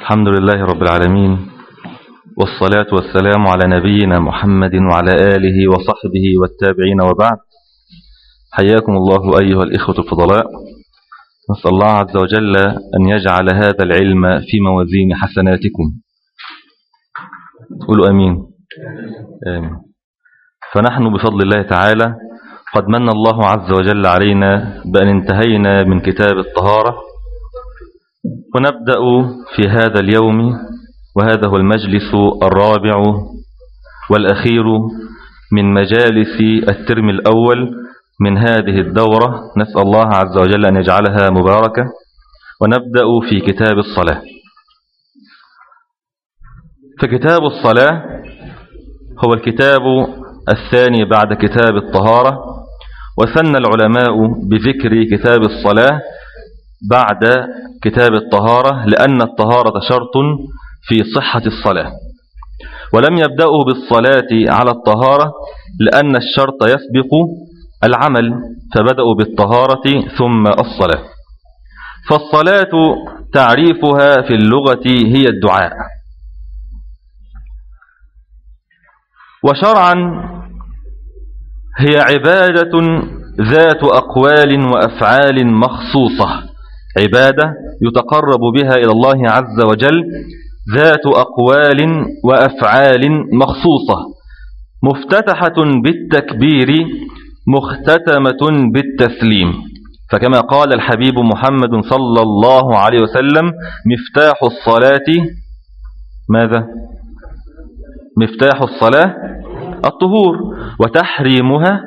الحمد لله رب العالمين والصلاة والسلام على نبينا محمد وعلى آله وصحبه والتابعين وبعد. حياكم الله أيها الإخوة الفضلاء. نسأل الله عز وجل أن يجعل هذا العلم في موازين حسناتكم. قولوا أمين. آمين. فنحن بفضل الله تعالى قد من الله عز وجل علينا بأن انتهينا من كتاب الطهارة. ونبدأ في هذا اليوم وهذا هو المجلس الرابع والأخير من مجالس الترم الأول من هذه الدورة. نسأل الله عز وجل أن يجعلها مباركة. ونبدأ في كتاب الصلاة. فكتاب الصلاة هو الكتاب الثاني بعد كتاب الطهارة. وثنى العلماء بذكر كتاب الصلاة بعد كتاب الطهارة لأن الطهارة شرط في صحة الصلاة. ولم يبدأوا بالصلاة على الطهارة لأن الشرط يسبق العمل فبدأوا بالطهارة ثم الصلاة. فالصلاة تعريفها في اللغة هي الدعاء. وشرعا هي عبادة ذات أقوال وأفعال مخصوصة. عبادة يتقرب بها إلى الله عز وجل ذات أقوال وأفعال مخصوصة. مفتتحة بالتكبير مختتمة بالتسليم. فكما قال الحبيب محمد صلى الله عليه وسلم مفتاح الصلاة ماذا؟ مفتاح الصلاة الطهور وتحريمها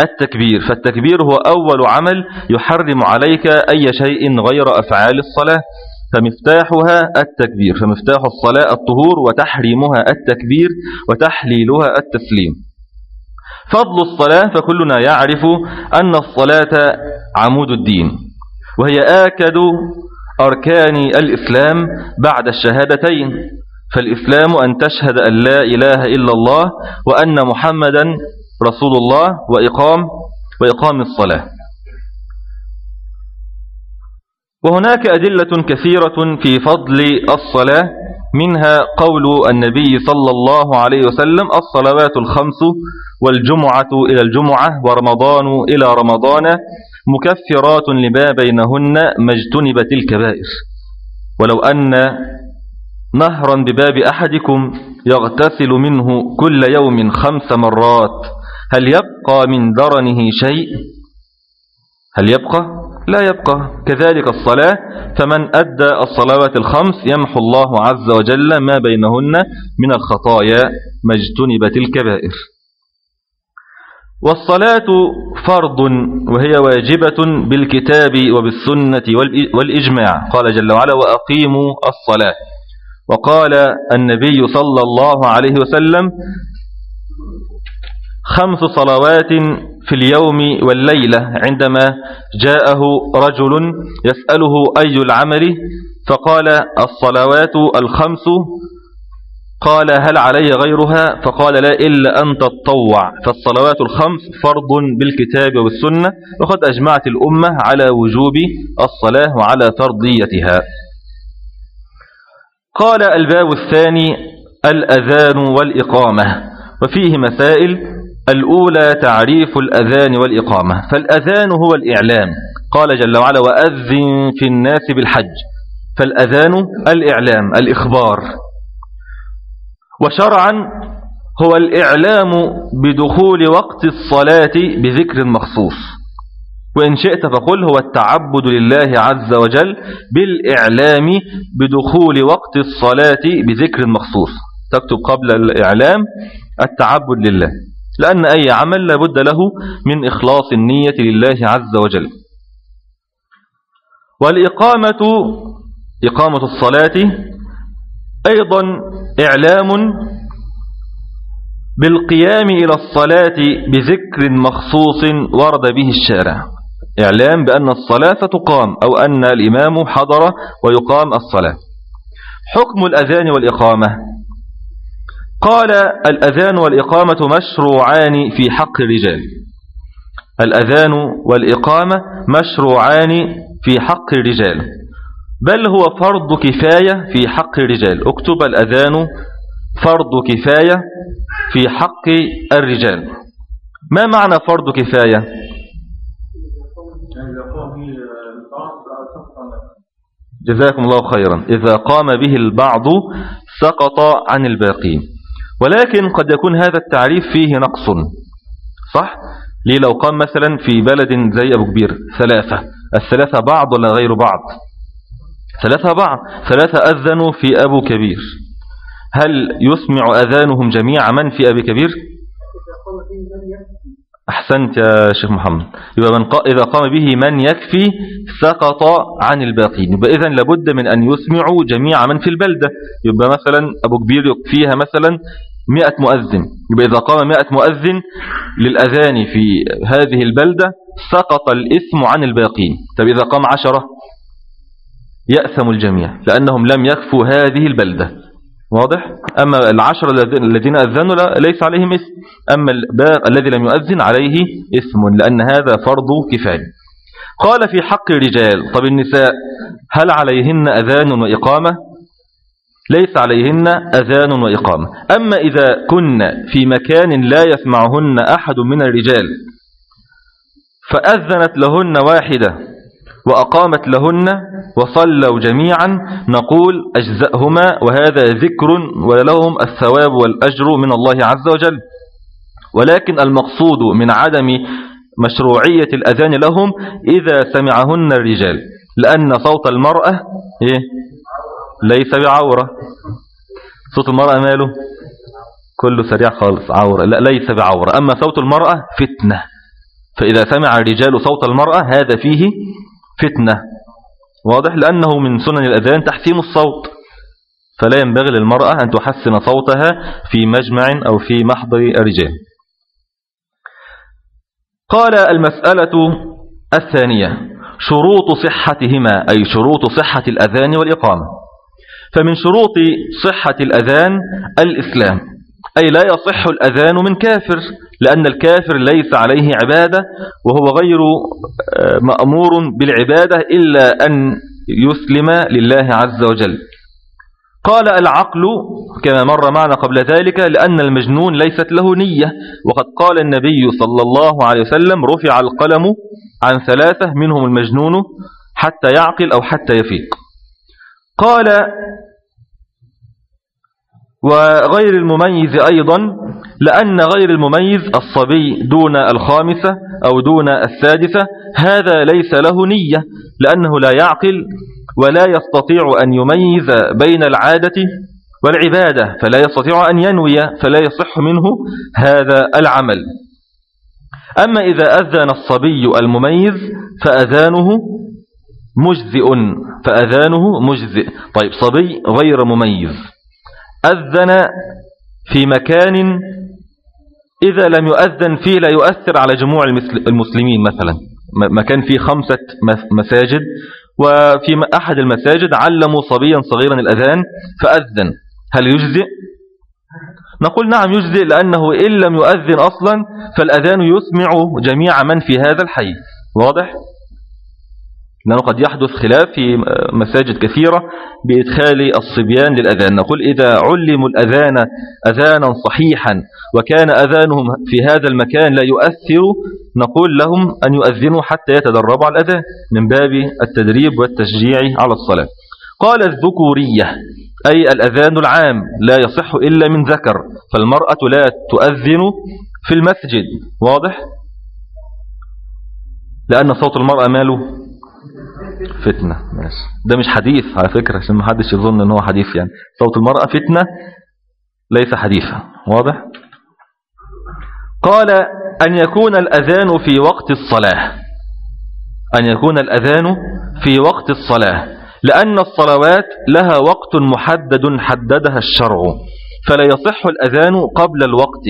التكبير. فالتكبير هو أول عمل يحرم عليك أي شيء غير أفعال الصلاة. فمفتاحها التكبير. فمفتاح الصلاة الطهور وتحريمها التكبير وتحليلها التسليم. فضل الصلاة فكلنا يعرف أن الصلاة عمود الدين وهي آكد أركان الإسلام بعد الشهادتين. فالإسلام أن تشهد أن لا إله إلا الله وأن محمدا رسول الله وإقام وإقام الصلاة. وهناك أدلة كثيرة في فضل الصلاة منها قول النبي صلى الله عليه وسلم الصلوات الخمس والجمعة إلى الجمعة ورمضان إلى رمضان مكفرات لما بينهن ما اجتنبت الكبائر. ولو أن نهرا بباب أحدكم يغتسل منه كل يوم خمس مرات. هل يبقى من درنه شيء؟ هل يبقى؟ لا يبقى. كذلك الصلاة فمن أدى الصلوات الخمس يمحو الله عز وجل ما بينهن من الخطايا ما اجتنبت الكبائر. والصلاة فرض وهي واجبة بالكتاب وبالسنة والإجماع. قال جل وعلا وأقيموا الصلاة. وقال النبي صلى الله عليه وسلم خمس صلوات في اليوم والليلة عندما جاءه رجل يسأله أي العمل فقال الصلوات الخمس. قال هل علي غيرها؟ فقال لا إلا أن تطوع. فالصلوات الخمس فرض بالكتاب والسنة وقد أجمعت الأمة على وجوب الصلاة وعلى فرضيتها. قال الباب الثاني الأذان والإقامة وفيه مسائل. الأولى تعريف الأذان والإقامة فالأذان هو الإعلام. قال جل وعلا وأذن في الناس بالحج. فالأذان الإعلام الإخبار. وشرعا هو الإعلام بدخول وقت الصلاة بذكر مخصوص. وإن شئت فقل هو التعبد لله عز وجل بالإعلام بدخول وقت الصلاة بذكر مخصوص. تكتب قبل الإعلام التعبد لله لأن أي عمل لابد له من إخلاص النية لله عز وجل. والإقامة إقامة الصلاة أيضا إعلام بالقيام إلى الصلاة بذكر مخصوص ورد به الشارع. إعلام بأن الصلاة تقام أو أن الإمام حضر ويقام الصلاة. حكم الأذان والإقامة. قال الأذان والإقامة مشروعان في حق الرجال. الأذان والإقامة مشروعان في حق الرجال. بل هو فرض كفاية في حق الرجال. اكتب الأذان فرض كفاية في حق الرجال. ما معنى فرض كفاية؟ جزاكم الله خيرا. إذا قام به البعض سقط عن الباقين. ولكن قد يكون هذا التعريف فيه نقص. صح؟ ليه؟ لو قام مثلا في بلد زي أبو كبير ثلاثة. الثلاثة بعض ولا غير بعض؟ ثلاثة بعض. ثلاثة أذنوا في أبو كبير. هل يسمع أذانهم جميع من في أبي كبير؟ أحسنت يا شيخ محمد. يبقى من إذا قام به من يكفي سقط عن الباقين. يبقى إذن لابد من أن يسمعوا جميع من في البلدة. يبقى مثلا أبو كبير يكفيها مثلا مئة مؤذن. يبقى إذا قام مئة مؤذن للأذان في هذه البلدة سقط الإثم عن الباقين. طب إذا قام عشرة؟ يأثم الجميع لأنهم لم يكفوا هذه البلدة. واضح؟ أما العشر الذين أذنوا ليس عليهم اسم أما الذي لم يؤذن عليه اسم لأن هذا فرض كفاية. قال في حق الرجال طب النساء هل عليهن أذان وإقامة؟ ليس عليهن أذان وإقامة. أما إذا كن في مكان لا يسمعهن أحد من الرجال فأذنت لهن واحدة وأقامت لهن وصلوا جميعا. نقول أجزأهما وهذا ذكر ولهم الثواب والأجر من الله عز وجل. ولكن المقصود من عدم مشروعية الأذان لهم إذا سمعهن الرجال لأن صوت المرأة إيه؟ ليس بعورة. صوت المرأة ماله؟ كله سريع خالص عورة. لا ليس بعورة. أما صوت المرأة فتنة. فإذا سمع الرجال صوت المرأة هذا فيه فتنة. واضح؟ لأنه من سنن الأذان تحسين الصوت. فلا ينبغي للمرأة أن تحسن صوتها في مجمع أو في محضر الرجال. قال المسألة الثانية شروط صحتهما أي شروط صحة الأذان والإقامة. فمن شروط صحة الأذان الإسلام. أي لا يصح الأذان من كافر لأن الكافر ليس عليه عبادة وهو غير آه، مأمور بالعبادة إلا أن يسلم لله عز وجل. قال العقل كما مر معنا قبل ذلك لأن المجنون ليست له نية. وقد قال النبي صلى الله عليه وسلم رفع القلم عن ثلاثة منهم المجنون حتى يعقل أو حتى يفيق. قال وغير المميز أيضا لأن غير المميز الصبي دون الخامسة أو دون السادسة هذا ليس له نية لأنه لا يعقل ولا يستطيع أن يميز بين العادة والعبادة فلا يستطيع أن ينوي فلا يصح منه هذا العمل. أما إذا أذن الصبي المميز فأذانه مجزئ فأذانه مجزئ. طيب صبي غير مميز. أذن في مكان إذا لم يؤذن فيه لا يؤثر على جموع المسلمين مثلا مكان فيه خمسة مساجد وفي أحد المساجد علموا صبيا صغيرا الأذان فأذن هل يجزئ؟ نقول نعم يجزئ لأنه إن لم يؤذن أصلا فالأذان يسمع جميع من في هذا الحي واضح؟ لأنه قد يحدث خلاف في مساجد كثيرة بإدخال الصبيان للأذان. نقول إذا علموا الأذان أذانا صحيحا وكان أذانهم في هذا المكان لا يؤثر نقول لهم أن يؤذنوا حتى يتدربوا على الأذان من باب التدريب والتشجيع على الصلاة. قال الذكورية أي الأذان العام لا يصح إلا من ذكر فالمرأة لا تؤذن في المسجد. واضح؟ لأن صوت المرأة ماله فتنة. ماشي. ده مش حديث على فكرة عشان ما حدش يظن إن هو حديث يعني. صوت المرأة فتنة ليس حديثا. واضح؟ قال أن يكون الأذان في وقت الصلاة. أن يكون الأذان في وقت الصلاة. لأن الصلوات لها وقت محدد حددها الشرع. فلا يصح الأذان قبل الوقت.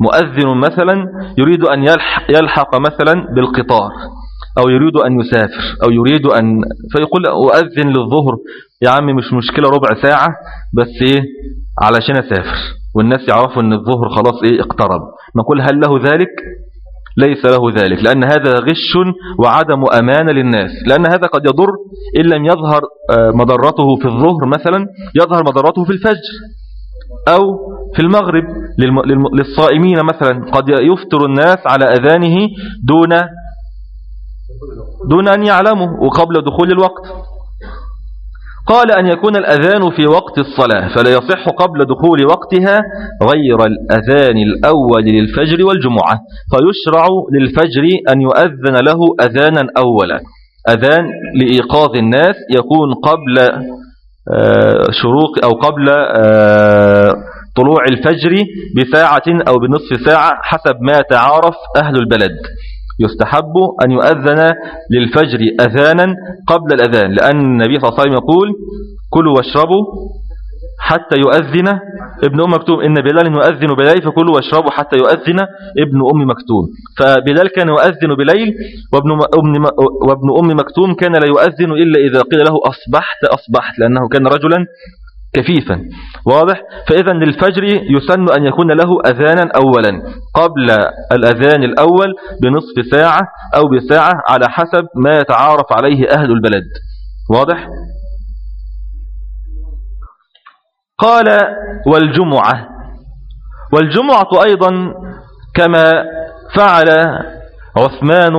مؤذن مثلا يريد أن يلحق مثلا بالقطار. أو يريد أن يسافر أو يريد أن فيقول أؤذن للظهر يا عمي مش مشكلة ربع ساعة بس إيه علشان أسافر. والناس يعرفوا أن الظهر خلاص إيه اقترب. نقول هل له ذلك؟ ليس له ذلك لأن هذا غش وعدم أمانة للناس. لأن هذا قد يضر إن لم يظهر آه، مضرته في الظهر مثلا يظهر مضرته في الفجر أو في المغرب للصائمين مثلا. قد يفتر الناس على أذانه دون دون أن يعلموا وقبل دخول الوقت. قال أن يكون الأذان في وقت الصلاة فلا يصح قبل دخول وقتها غير الأذان الأول للفجر والجمعة فيشرع للفجر أن يؤذن له أذانا أولا. أذان لإيقاظ الناس يكون قبل آه، شروق أو قبل آه، طلوع الفجر بساعة أو بنصف ساعة حسب ما تعارف أهل البلد. يستحب أن يؤذن للفجر أذانا قبل الأذان لأن النبي صلى الله عليه وسلم يقول كلوا واشربوا حتى يؤذن ابن أم مكتوم. إن بلال يؤذن بليل فكلوا واشربوا حتى يؤذن ابن أم مكتوم. فبلال كان يؤذن بليل وابن, أم مكتوم كان لا يؤذن إلا إذا قيل له أصبحت أصبحت. لأنه كان رجلا كفيفا. واضح؟ فإذا للفجر يسن أن يكون له أذانا أولا قبل الأذان الأول بنصف ساعة أو بساعة على حسب ما يتعارف عليه أهل البلد. واضح؟ قال والجمعة. والجمعة أيضا كما فعل عثمان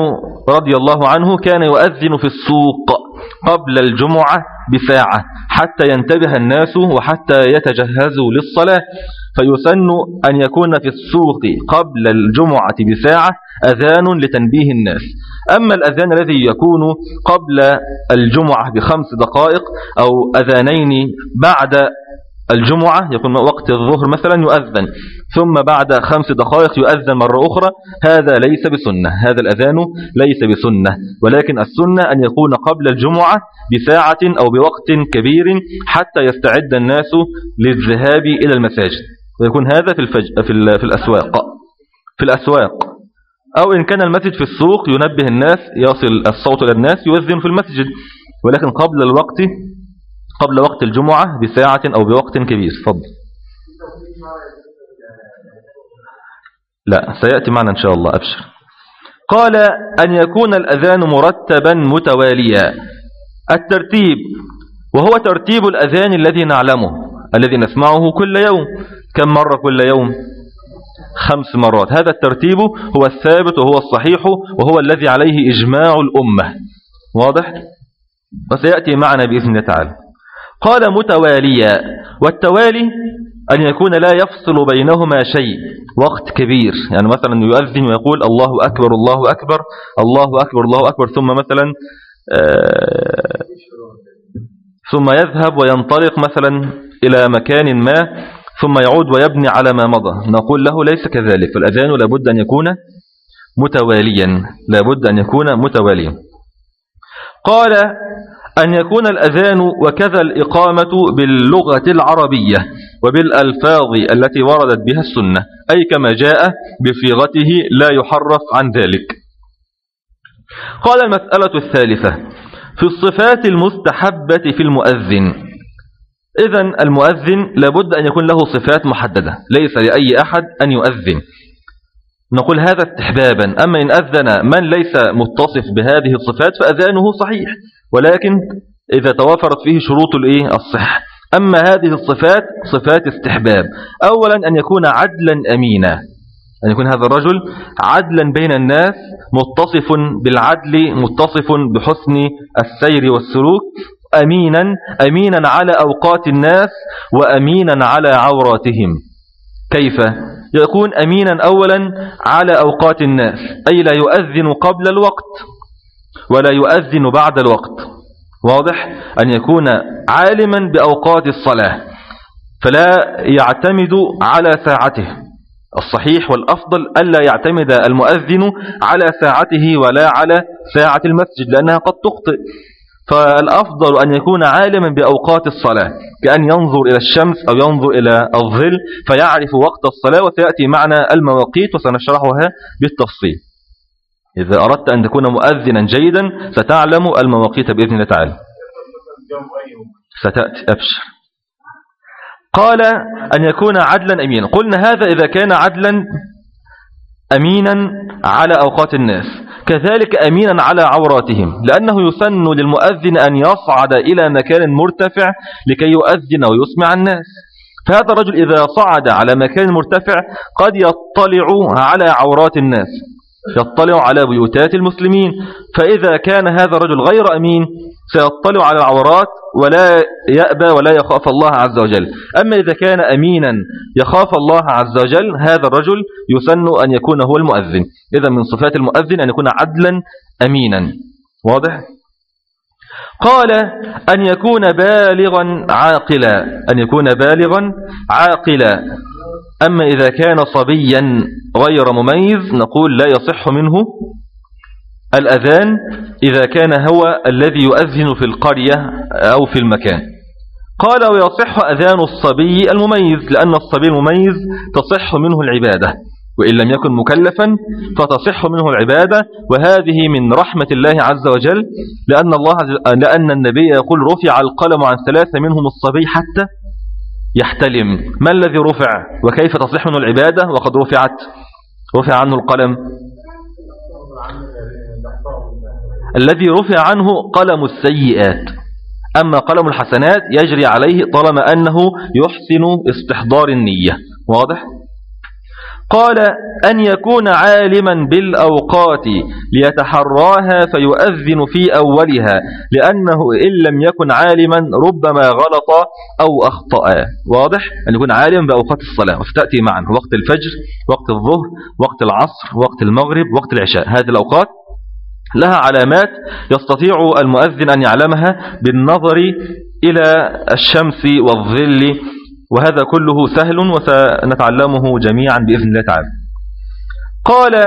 رضي الله عنه كان يؤذن في السوق قبل الجمعة بساعة حتى ينتبه الناس وحتى يتجهزوا للصلاة. فيسن أن يكون في السوق قبل الجمعة بساعة أذان لتنبيه الناس. أما الأذان الذي يكون قبل الجمعة بخمس دقائق أو أذانين بعد الجمعة يكون وقت الظهر مثلا يؤذن. ثم بعد خمس دقائق يؤذن مرة أخرى. هذا ليس بسنة. هذا الأذان ليس بسنة. ولكن السنة أن يكون قبل الجمعة بساعة أو بوقت كبير حتى يستعد الناس للذهاب إلى المساجد. ويكون هذا في, الفج... في. في الأسواق. في الأسواق. أو إن كان المسجد في السوق ينبه الناس يصل الصوت إلى الناس يؤذن في المسجد. ولكن قبل الوقت قبل وقت الجمعة بساعة أو بوقت كبير. فضل لا سيأتي معنا إن شاء الله أبشر. قال أن يكون الأذان مرتبا متواليا. الترتيب وهو ترتيب الأذان الذي نعلمه الذي نسمعه كل يوم. كم مرة كل يوم؟ خمس مرات. هذا الترتيب هو الثابت وهو الصحيح وهو الذي عليه إجماع الأمة. واضح؟ وسيأتي معنا بإذن الله تعالى. قال متواليا والتوالي أن يكون لا يفصل بينهما شيء وقت كبير. يعني مثلا يؤذن ويقول الله أكبر الله أكبر الله أكبر الله أكبر ثم مثلا آه، ثم يذهب وينطلق مثلا إلى مكان ما ثم يعود ويبني على ما مضى. نقول له ليس كذلك. فالأذان لابد أن يكون متواليا. لابد أن يكون متواليا. قال أن يكون الأذان وكذا الإقامة باللغة العربية وبالألفاظ التي وردت بها السنة أي كما جاء بصيغته لا يحرف عن ذلك. قال المسألة الثالثة في الصفات المستحبة في المؤذن. إذا المؤذن لابد أن يكون له صفات محددة ليس لأي أحد أن يؤذن. نقول هذا استحبابا أما إن أذن من ليس متصف بهذه الصفات فأذانه صحيح. ولكن إذا توافرت فيه شروط الإيه؟ الصحة. أما هذه الصفات صفات استحباب. أولا أن يكون عدلا أمينا. أن يكون هذا الرجل عدلا بين الناس متصف بالعدل متصف بحسن السير والسلوك. أمينا أمينا على أوقات الناس وأمينا على عوراتهم. كيف؟ يكون أمينا أولا على أوقات الناس أي لا يؤذن قبل الوقت. ولا يؤذن بعد الوقت. واضح؟ أن يكون عالما بأوقات الصلاة فلا يعتمد على ساعته. الصحيح والأفضل ألا يعتمد المؤذن على ساعته ولا على ساعة المسجد لأنها قد تخطئ. فالأفضل أن يكون عالما بأوقات الصلاة كأن ينظر إلى الشمس أو ينظر إلى الظل فيعرف وقت الصلاة وسيأتي معنا المواقيت وسنشرحها بالتفصيل. إذا أردت أن تكون مؤذنا جيدا ستعلم المواقيت بإذن الله تعالى. ستأتي أبشر. قال أن يكون عدلا أمينا. قلنا هذا إذا كان عدلا أمينا على أوقات الناس كذلك أمينا على عوراتهم لأنه يسن للمؤذن أن يصعد إلى مكان مرتفع لكي يؤذن ويسمع الناس. فهذا الرجل إذا صعد على مكان مرتفع قد يطلع على عورات الناس. يطلع على بيوتات المسلمين فإذا كان هذا الرجل غير أمين سيطلع على العورات ولا يأبى ولا يخاف الله عز وجل. أما إذا كان أمينا يخاف الله عز وجل هذا الرجل يسن أن يكون هو المؤذن. إذا من صفات المؤذن أن يكون عدلا أمينا. واضح؟ قال أن يكون بالغا عاقلا. أن يكون بالغا عاقلا. أما إذا كان صبيا غير مميز نقول لا يصح منه الأذان إذا كان هو الذي يؤذن في القرية أو في المكان. قال ويصح أذان الصبي المميز لأن الصبي المميز تصح منه العبادة وإن لم يكن مكلفا فتصح منه العبادة وهذه من رحمة الله عز وجل لأن, الله لأن النبي يقول رفع القلم عن ثلاثة منهم الصبي حتى يحتلم. ما الذي رفع؟ وكيف تصح منه العبادة؟ وقد رفعت. رفع عنه القلم. الذي رفع عنه قلم السيئات. أما قلم الحسنات يجري عليه طالما أنه يحسن استحضار النية. واضح؟ قال أن يكون عالما بالأوقات ليتحراها فيؤذن في أولها لأنه إن لم يكن عالما ربما غلط أو أخطأ. واضح؟ أن يكون عالما بأوقات الصلاة. وستأتي معا. وقت الفجر وقت الظهر وقت العصر وقت المغرب وقت العشاء. هذه الأوقات لها علامات يستطيع المؤذن أن يعلمها بالنظر إلى الشمس والظل وهذا كله سهل وسنتعلمه جميعا بإذن الله تعالى. قال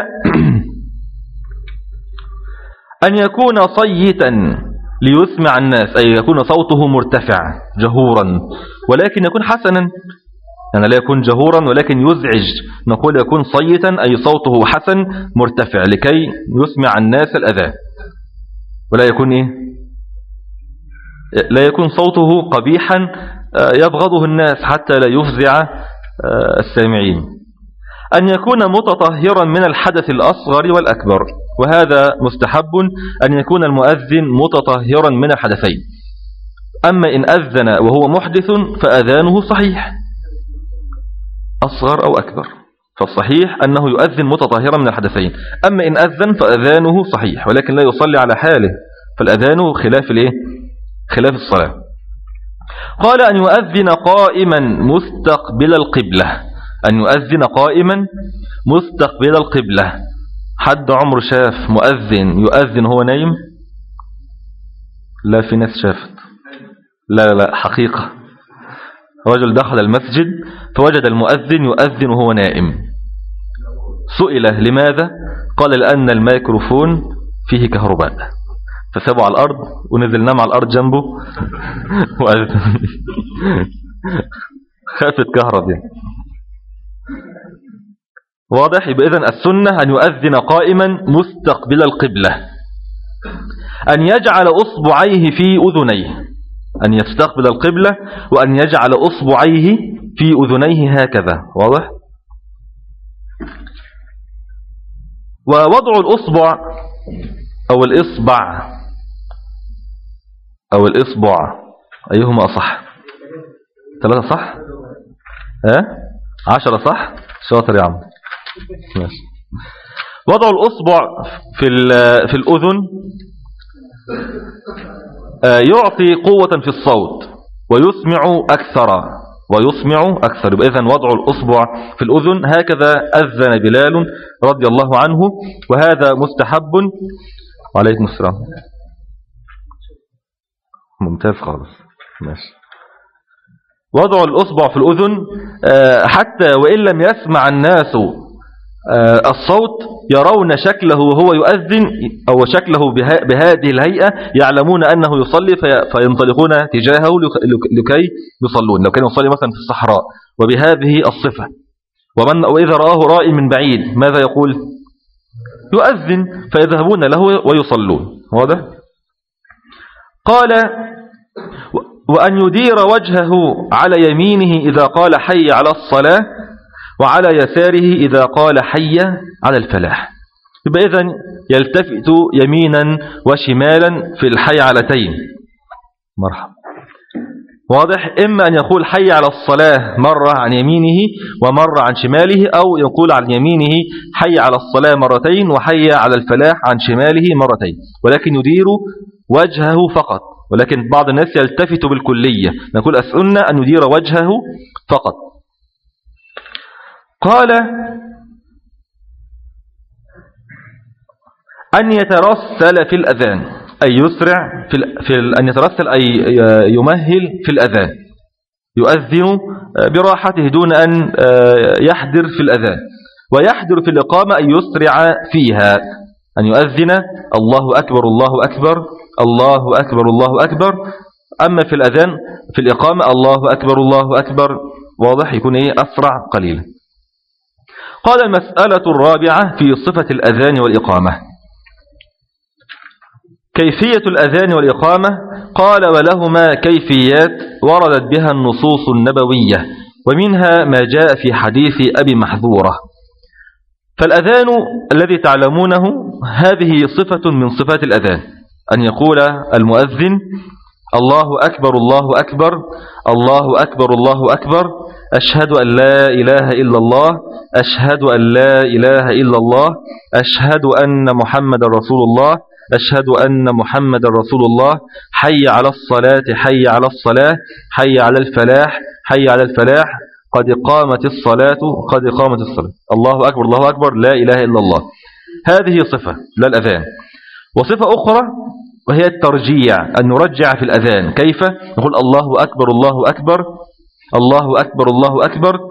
أن يكون صيتا ليسمع الناس أي يكون صوته مرتفع جهورا ولكن يكون حسنا. يعني لا يكون جهورا ولكن يزعج. نقول يكون صيتا أي صوته حسن مرتفع لكي يسمع الناس الأذان. ولا يكون إيه؟ لا يكون صوته قبيحا يبغضه الناس حتى لا يفزع آه، السامعين. أن يكون متطهرا من الحدث الأصغر والأكبر وهذا مستحب أن يكون المؤذن متطهرا من الحدثين. أما إن أذن وهو محدث فأذانه صحيح أصغر أو أكبر. فالصحيح أنه يؤذن متطهرا من الحدثين. أما إن أذن فأذانه صحيح ولكن لا يصلي على حاله فالأذان خلاف الإيه؟ خلاف الصلاة. قال أن يؤذن قائما مستقبل القبلة. أن يؤذن قائما مستقبل القبلة. حد عمر شاف مؤذن يؤذن هو نايم؟ لا في ناس شافت. لا لا حقيقة. رجل دخل المسجد فوجد المؤذن يؤذن وهو نائم. سئل لماذا؟ قال لأن الميكروفون فيه كهرباء. فسابه على الأرض ونزل نام على الأرض جنبه. خافت كهرب يعني. واضح؟ يبقى إذن السنة أن يؤذن قائما مستقبل القبلة. أن يجعل أصبعيه في أذنيه. أن يستقبل القبلة وأن يجعل أصبعيه في أذنيه هكذا. واضح؟ ووضع الأصبع أو الإصبع أو الإصبع. أيهما أصح؟ ثلاثة صح؟ ها عشرة صح؟ شاطر يا عم. ماشي. وضع الأصبع في, في الأذن آه، يعطي قوة في الصوت ويسمع أكثر. ويسمع أكثر. إذن وضع الأصبع في الأذن. هكذا أذن بلال رضي الله عنه. وهذا مستحب. وعليكم السلام. ممتاز خالص. ماشي. وضع الأصبع في الأذن آه، حتى وإن لم يسمع الناس آه، الصوت يرون شكله وهو يؤذن أو شكله بهذه الهيئة يعلمون أنه يصلي فينطلقون تجاهه لكي يصلون. لو كان يصلي مثلا في الصحراء. وبهذه الصفة. ومن وإذا رآه رائي من بعيد ماذا يقول؟ يؤذن فيذهبون له ويصلون. واضح؟ قال وأن يدير وجهه على يمينه إذا قال حي على الصلاة وعلى يساره إذا قال حي على الفلاح. يبقى إذن يلتفت يمينا وشمالا في الحي علتين مرحبا. واضح؟ إما أن يقول حي على الصلاة مرة عن يمينه ومرة عن شماله أو يقول عن يمينه حي على الصلاة مرتين وحي على الفلاح عن شماله مرتين. ولكن يدير وجهه فقط. ولكن بعض الناس يلتفت بالكلية. نقول أسألنا أن يدير وجهه فقط. قال أن يترسل في الأذان. أي يسرع في, في أن يترسل أي يمهل في الأذان يؤذن براحته دون أن يحدر في الأذان ويحدر في الإقامة أن يسرع فيها أن يؤذن الله أكبر الله أكبر الله أكبر الله أكبر. أما في الأذان في الإقامة الله أكبر الله أكبر. واضح؟ يكون إيه؟ أسرع قليلا. قال المسألة الرابعة في صفة الأذان والإقامة. كيفية الأذان والإقامة؟ قال ولهما كيفيات وردت بها النصوص النبوية ومنها ما جاء في حديث أبي محذورة. فالأذان الذي تعلمونه هذه صفة من صفات الأذان. أن يقول المؤذن الله أكبر الله أكبر الله أكبر الله أكبر أشهد أن لا إله إلا الله أشهد أن لا إله إلا الله أشهد أن محمد رسول الله أشهد أن محمد رسول الله حي على الصلاة حي على الصلاة حي على الفلاح حي على الفلاح قد قامت الصلاة قد قامت الصلاة. الله أكبر الله أكبر لا إله إلا الله. هذه صفة لا الأذان. وصفة أخرى وهي الترجيع أن نرجع في الأذان. كيف؟ نقول الله أكبر الله أكبر الله أكبر الله أكبر.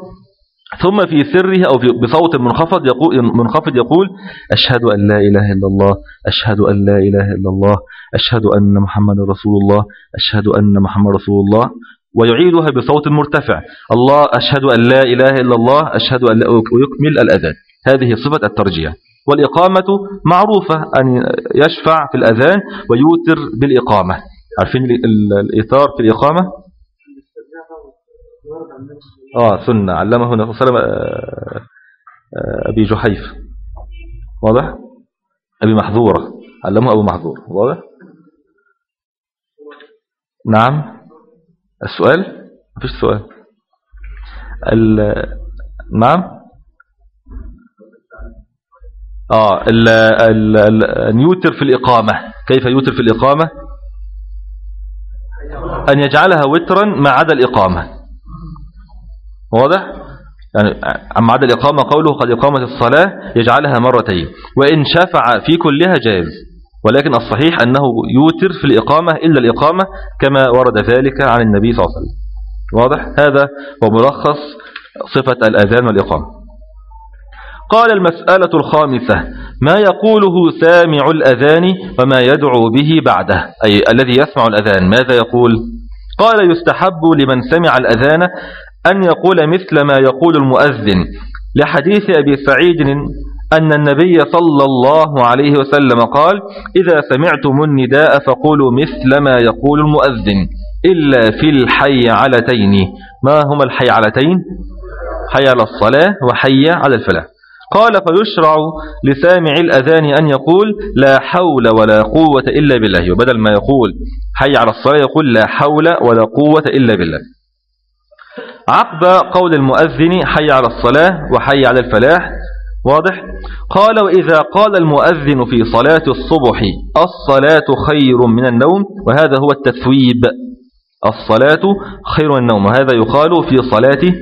ثم في سره أو بصوت منخفض يقول, منخفض يقول أشهد أن لا إله إلا الله أشهد أن لا إله إلا الله أشهد أن محمد رسول الله أشهد أن محمد رسول الله. ويعيدها بصوت مرتفع. الله أشهد أن لا إله إلا الله أشهد أن لا ويكمل الأذان. هذه صفة الترجيع والإقامة معروفة أن يشفع في الأذان ويوتر بالإقامة. عارفين الإطار في الإقامة؟ آه سنة. علمه النبي صلى الله عليه وسلم أبي جحيف. واضح؟ أبي محذورة. علمه أبو محذور. واضح؟ نعم. السؤال؟ مفيش سؤال. ال... نعم؟ آه ال... ال... ال... يوتر في الإقامة. كيف يوتر في الإقامة؟ أن يجعلها وترا ما عدا الإقامة. واضح؟ يعني أما عدا الإقامة قوله قد إقامة الصلاة يجعلها مرتين وإن شفع في كلها جائز ولكن الصحيح أنه يوتر في الإقامة إلا الإقامة كما ورد ذلك عن النبي صلى الله عليه وسلم. واضح؟ هذا هو ملخص صفة الأذان والإقامة. قال المسألة الخامسة ما يقوله سامع الأذان وما يدعو به بعده؟ أي الذي يسمع الأذان ماذا يقول؟ قال يستحب لمن سمع الأذان أن يقول مثل ما يقول المؤذن لحديث أبي سعيد أن النبي صلى الله عليه وسلم قال إذا سمعتم النداء فقولوا مثل ما يقول المؤذن إلا في الحي علتين ما هما الحي علتين حي على الصلاة وحي على الفلاح. قال فيشرع لسامع الأذان أن يقول لا حول ولا قوة إلا بالله. وبدل ما يقول حي على الصلاة يقول لا حول ولا قوة إلا بالله. عقب قول المؤذن حي على الصلاة وحي على الفلاح. واضح؟ قال وإذا قال المؤذن في صلاة الصبح الصلاة خير من النوم وهذا هو التثويب. الصلاة خير من النوم وهذا يقال في صلاة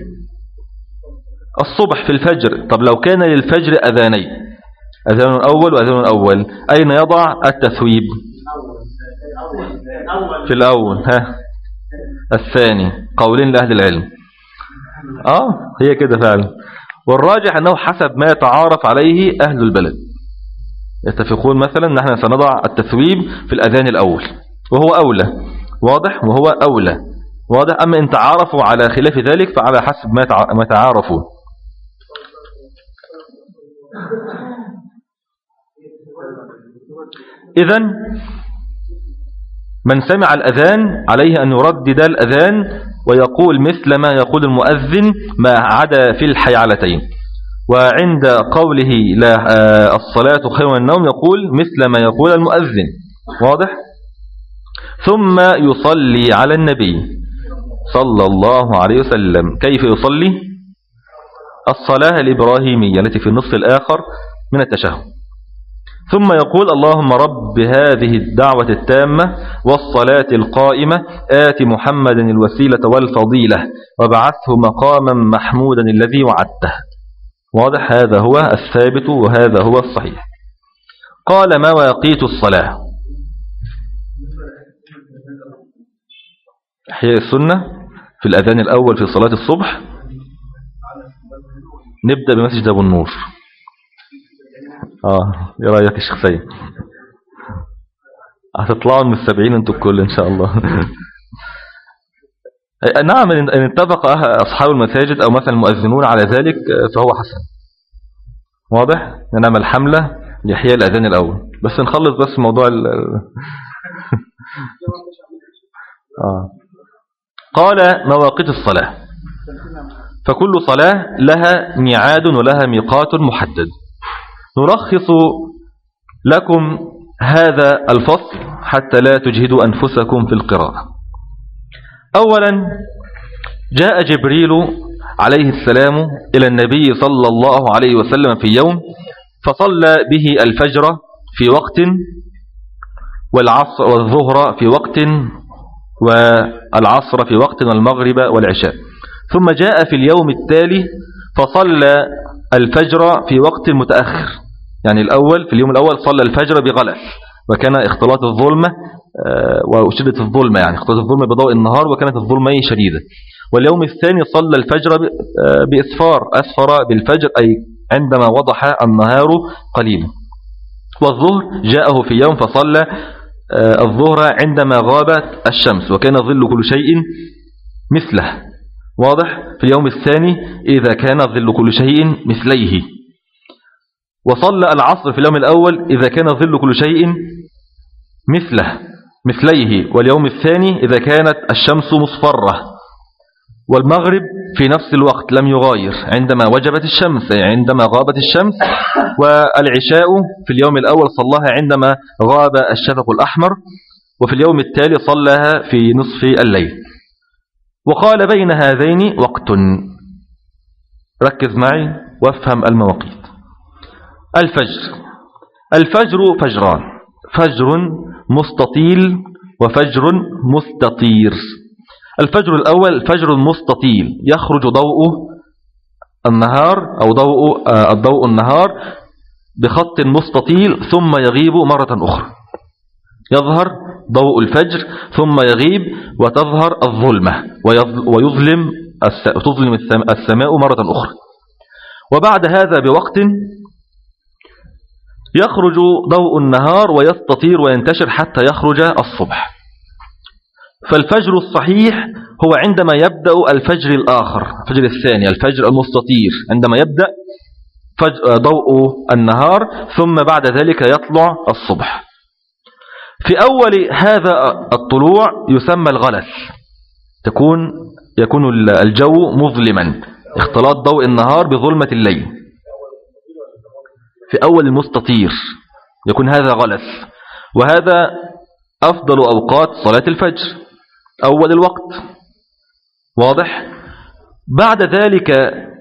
الصبح في الفجر. طب لو كان للفجر أذاني أذان أول وأذان أول أين يضع التثويب؟ في الأول. ها الثاني. قولين لأهل العلم. آه هي كده فعلا. والراجح أنه حسب ما يتعارف عليه أهل البلد. يتفقون مثلا نحن سنضع التثويب في الأذان الأول وهو أولى. واضح؟ وهو أولى. واضح؟ أما إن تعارفوا على خلاف ذلك فعلى حسب ما تعارفوا إذن من سمع الأذان عليه أن يردد الأذان ويقول مثل ما يقول المؤذن ما عدا في الحيعلتين وعند قوله لا آه، الصلاة خير من النوم يقول مثل ما يقول المؤذن. واضح؟ ثم يصلي على النبي صلى الله عليه وسلم. كيف يصلي؟ الصلاة الإبراهيمية التي في النصف الآخر من التشهد. ثم يقول اللهم رب هذه الدعوة التامة والصلاة القائمة آت محمدا الوسيلة والفضيلة وبعثه مقاما محمودا الذي وعدته. واضح؟ هذا هو الثابت وهذا هو الصحيح. قال مواقيت الصلاة؟ أحياء السنة في الأذان الأول في صلاة الصبح. نبدأ بمسجد أبو النور. آه رأيك يا شيخ سيد؟ هتطلعوا من السبعين أنتوا الكل إن شاء الله. نعم إن اتفق أصحاب المساجد أو مثلا المؤذنون على ذلك فهو حسن. واضح؟ نعمل حملة لإحياء الأذان الأول. بس نخلص بس موضوع ال آه. قال مواقيت الصلاة. فكل صلاة لها ميعاد ولها ميقات محدد. نلخص لكم هذا الفصل حتى لا تجهدوا أنفسكم في القراءة. أولا جاء جبريل عليه السلام إلى النبي صلى الله عليه وسلم في يوم فصلى به الفجر في وقت والعصر والظهر في وقت والعصر في وقت والمغرب والعشاء. ثم جاء في اليوم التالي فصلى الفجر في وقت متأخر. يعني الأول في اليوم الأول صلى الفجر بغلس وكان اختلاط الظلمة آه، وشدة الظلمة يعني اختلاط الظلمة بضوء النهار وكانت الظلمة شديدة. واليوم الثاني صلى الفجر آه، بإسفار أسفر بالفجر أي عندما وضح النهار قليلا. والظهر جاءه في يوم فصلى آه، الظهر عندما غابت الشمس وكان ظل كل شيء مثله. واضح؟ في اليوم الثاني إذا كان ظل كل شيء مثليه. وصلى العصر في اليوم الأول إذا كان ظل كل شيء مثله مثليه واليوم الثاني إذا كانت الشمس مصفرة. والمغرب في نفس الوقت لم يغاير عندما وجبت الشمس عندما غابت الشمس والعشاء في اليوم الأول صلاها عندما غاب الشفق الأحمر وفي اليوم التالي صلاها في نصف الليل. وقال بين هذين وقت. ركز معي وافهم المواقيت. الفجر. الفجر فجران. فجر مستطيل وفجر مستطير. الفجر الأول الفجر المستطيل يخرج ضوء النهار أو ضوء آه، الضوء النهار بخط مستطيل ثم يغيب مرة أخرى. يظهر ضوء الفجر ثم يغيب وتظهر الظلمة ويظلم تظلم السماء مرة أخرى. وبعد هذا بوقت يخرج ضوء النهار ويستطير وينتشر حتى يخرج الصبح. فالفجر الصحيح هو عندما يبدأ الفجر الآخر الفجر الثاني الفجر المستطير. عندما يبدأ ضوء النهار ثم بعد ذلك يطلع الصبح. في أول هذا الطلوع يسمى الغلس. تكون يكون الجو مظلما. اختلاط ضوء النهار بظلمة الليل. في أول المستطير يكون هذا غلس. وهذا أفضل أوقات صلاة الفجر أول الوقت. واضح؟ بعد ذلك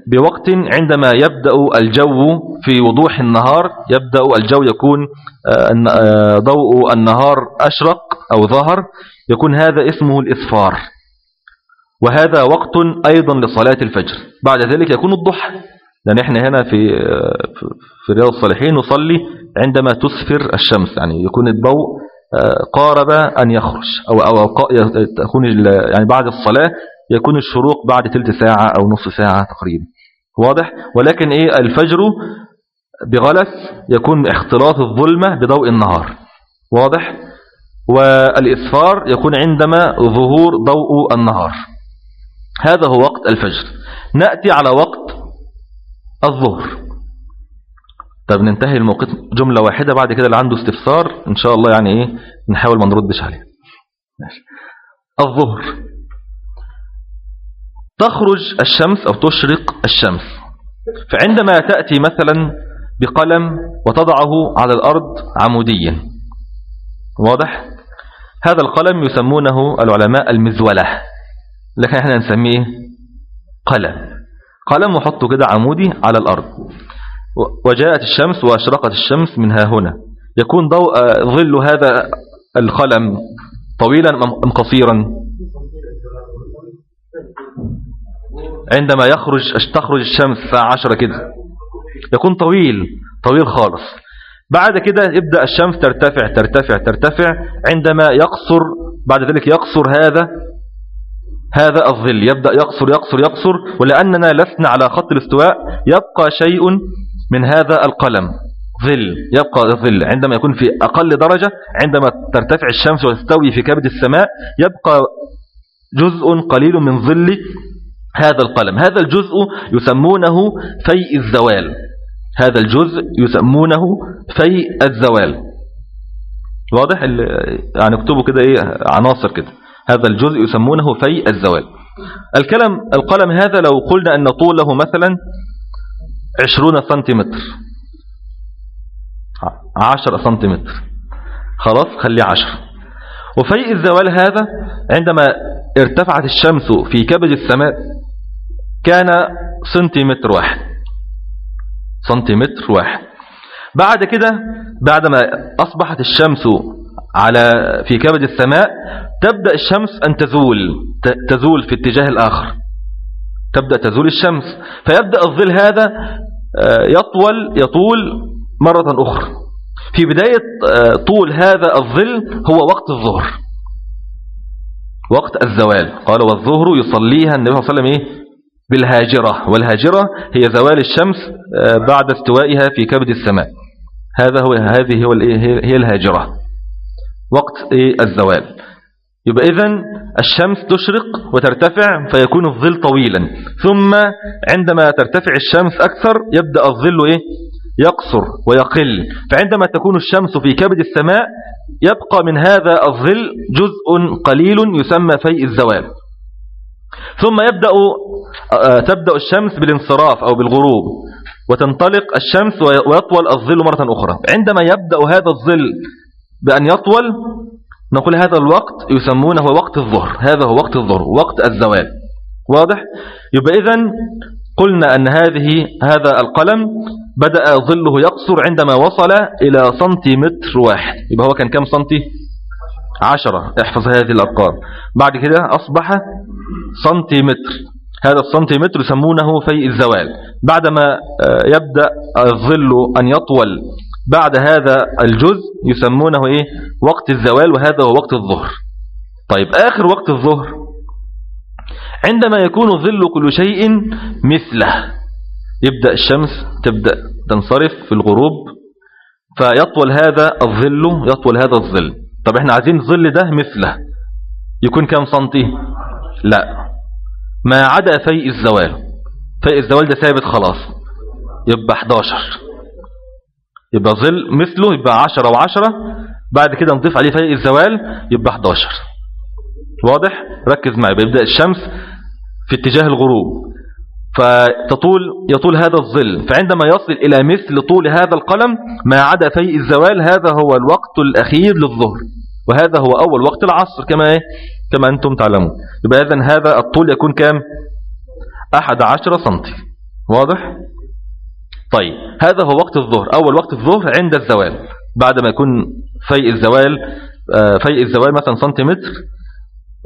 بوقت عندما يبدأ الجو في وضوح النهار يبدأ الجو يكون آه، آه، ضوء النهار أشرق أو ظهر يكون هذا اسمه الإصفار. وهذا وقت أيضا لصلاة الفجر. بعد ذلك يكون الضحى. لأن إحنا هنا في آه، في رياض الصالحين نصلي عندما تسفر الشمس يعني يكون الضوء قارب أن يخرج أو, أو تكون يعني بعد الصلاة يكون الشروق بعد ثلث ساعة أو نصف ساعة تقريبا. واضح؟ ولكن إيه؟ الفجر بغلس يكون اختلاط الظلمة بضوء النهار. واضح؟ والإصفار يكون عندما ظهور ضوء النهار. هذا هو وقت الفجر. نأتي على وقت الظهر. طب ننتهي الموقف جملة واحدة بعد كده اللي عنده استفسار إن شاء الله يعني إيه نحاول ما نردش عليه. ماشي. الظهر. تخرج الشمس أو تشرق الشمس. فعندما تأتي مثلا بقلم وتضعه على الأرض عموديا. واضح؟ هذا القلم يسمونه العلماء المزولة. لكن إحنا نسميه قلم. قلم وحطه كده عمودي على الأرض. وجاءت الشمس وأشرقت الشمس من ها هنا. يكون ضوء ظل هذا القلم طويلا أم قصيرا؟ عندما يخرج تخرج الشمس الساعة عشرة كده. يكون طويل طويل خالص. بعد كده يبدأ الشمس ترتفع ترتفع ترتفع. عندما يقصر بعد ذلك يقصر هذا هذا الظل. يبدأ يقصر يقصر يقصر ولأننا لسنا على خط الاستواء. يبقى شيء من هذا القلم. ظل. يبقى ظل. عندما يكون في أقل درجة عندما ترتفع الشمس وتستوي في كبد السماء يبقى جزء قليل من ظل هذا القلم. هذا الجزء يسمونه في الزوال. هذا الجزء يسمونه في الزوال. واضح يعني اكتبوا كده إيه عناصر كده. هذا الجزء يسمونه في الزوال الكلام القلم هذا لو قلنا أن طوله مثلا عشرون سنتيمتر. عشر سنتيمتر. خلاص خليه عشر. وفي الزوال هذا عندما ارتفعت الشمس في كبد السماء كان سنتيمتر واحد. سنتيمتر واحد. بعد كده بعدما أصبحت الشمس على في كبد السماء تبدأ الشمس أن تزول تزول في اتجاه الآخر. تبدأ تزول الشمس. فيبدأ الظل هذا آه، يطول يطول مرة أخرى. في بداية آه، طول هذا الظل هو وقت الظهر. وقت الزوال. قال والظهر يصليها النبي صلى الله عليه وسلم إيه؟ بالهاجرة. والهاجرة هي زوال الشمس آه، بعد استوائها في كبد السماء. هذا هو هذه هي الهاجرة. وقت الزوال. يبقى إذن الشمس تشرق وترتفع فيكون الظل طويلا. ثم عندما ترتفع الشمس أكثر يبدأ الظل إيه؟ يقصر ويقل. فعندما تكون الشمس في كبد السماء يبقى من هذا الظل جزء قليل يسمى في الزوال. ثم يبدأ آه، تبدأ الشمس بالانصراف أو بالغروب. وتنطلق الشمس ويطول الظل مرة أخرى. عندما يبدأ هذا الظل بأن يطول نقول هذا الوقت يسمونه وقت الظهر هذا هو وقت الظهر وقت الزوال. واضح؟ يبقى إذن قلنا أن هذه هذا القلم بدأ ظله يقصر عندما وصل إلى سنتيمتر واحد. يبقى هو كان كم سنتي؟ عشرة. احفظ هذه الأرقام. بعد كده أصبح سنتيمتر. هذا السنتيمتر يسمونه في الزوال. بعدما آه، يبدأ الظل أن يطول بعد هذا الجزء يسمونه إيه؟ وقت الزوال وهذا هو وقت الظهر. طيب آخر وقت الظهر. عندما يكون ظل كل شيء مثله. يبدأ الشمس تبدأ تنصرف في الغروب فيطول هذا الظل يطول هذا الظل. طب إحنا عايزين الظل ده مثله. يكون كم سنتي؟ لا. ما عدا فيء الزوال. فيء الزوال ده ثابت خلاص. يبقى 11 يبقى ظل مثله يبقى 10 و10 بعد كده نضيف عليه فيء الزوال يبقى 11 واضح؟ ركز معي بيبدأ الشمس في اتجاه الغروب. فتطول يطول هذا الظل. فعندما يصل إلى مثل طول هذا القلم ما عدا فيء الزوال هذا هو الوقت الأخير للظهر. وهذا هو أول وقت العصر كما إيه؟ كما أنتم تعلمون. يبقى إذن هذا الطول يكون كام؟ أحد عشر سنتي. واضح؟ طيب هذا هو وقت الظهر. أول وقت الظهر عند الزوال. بعد ما يكون فيء الزوال آه، فيء الزوال مثلا سنتيمتر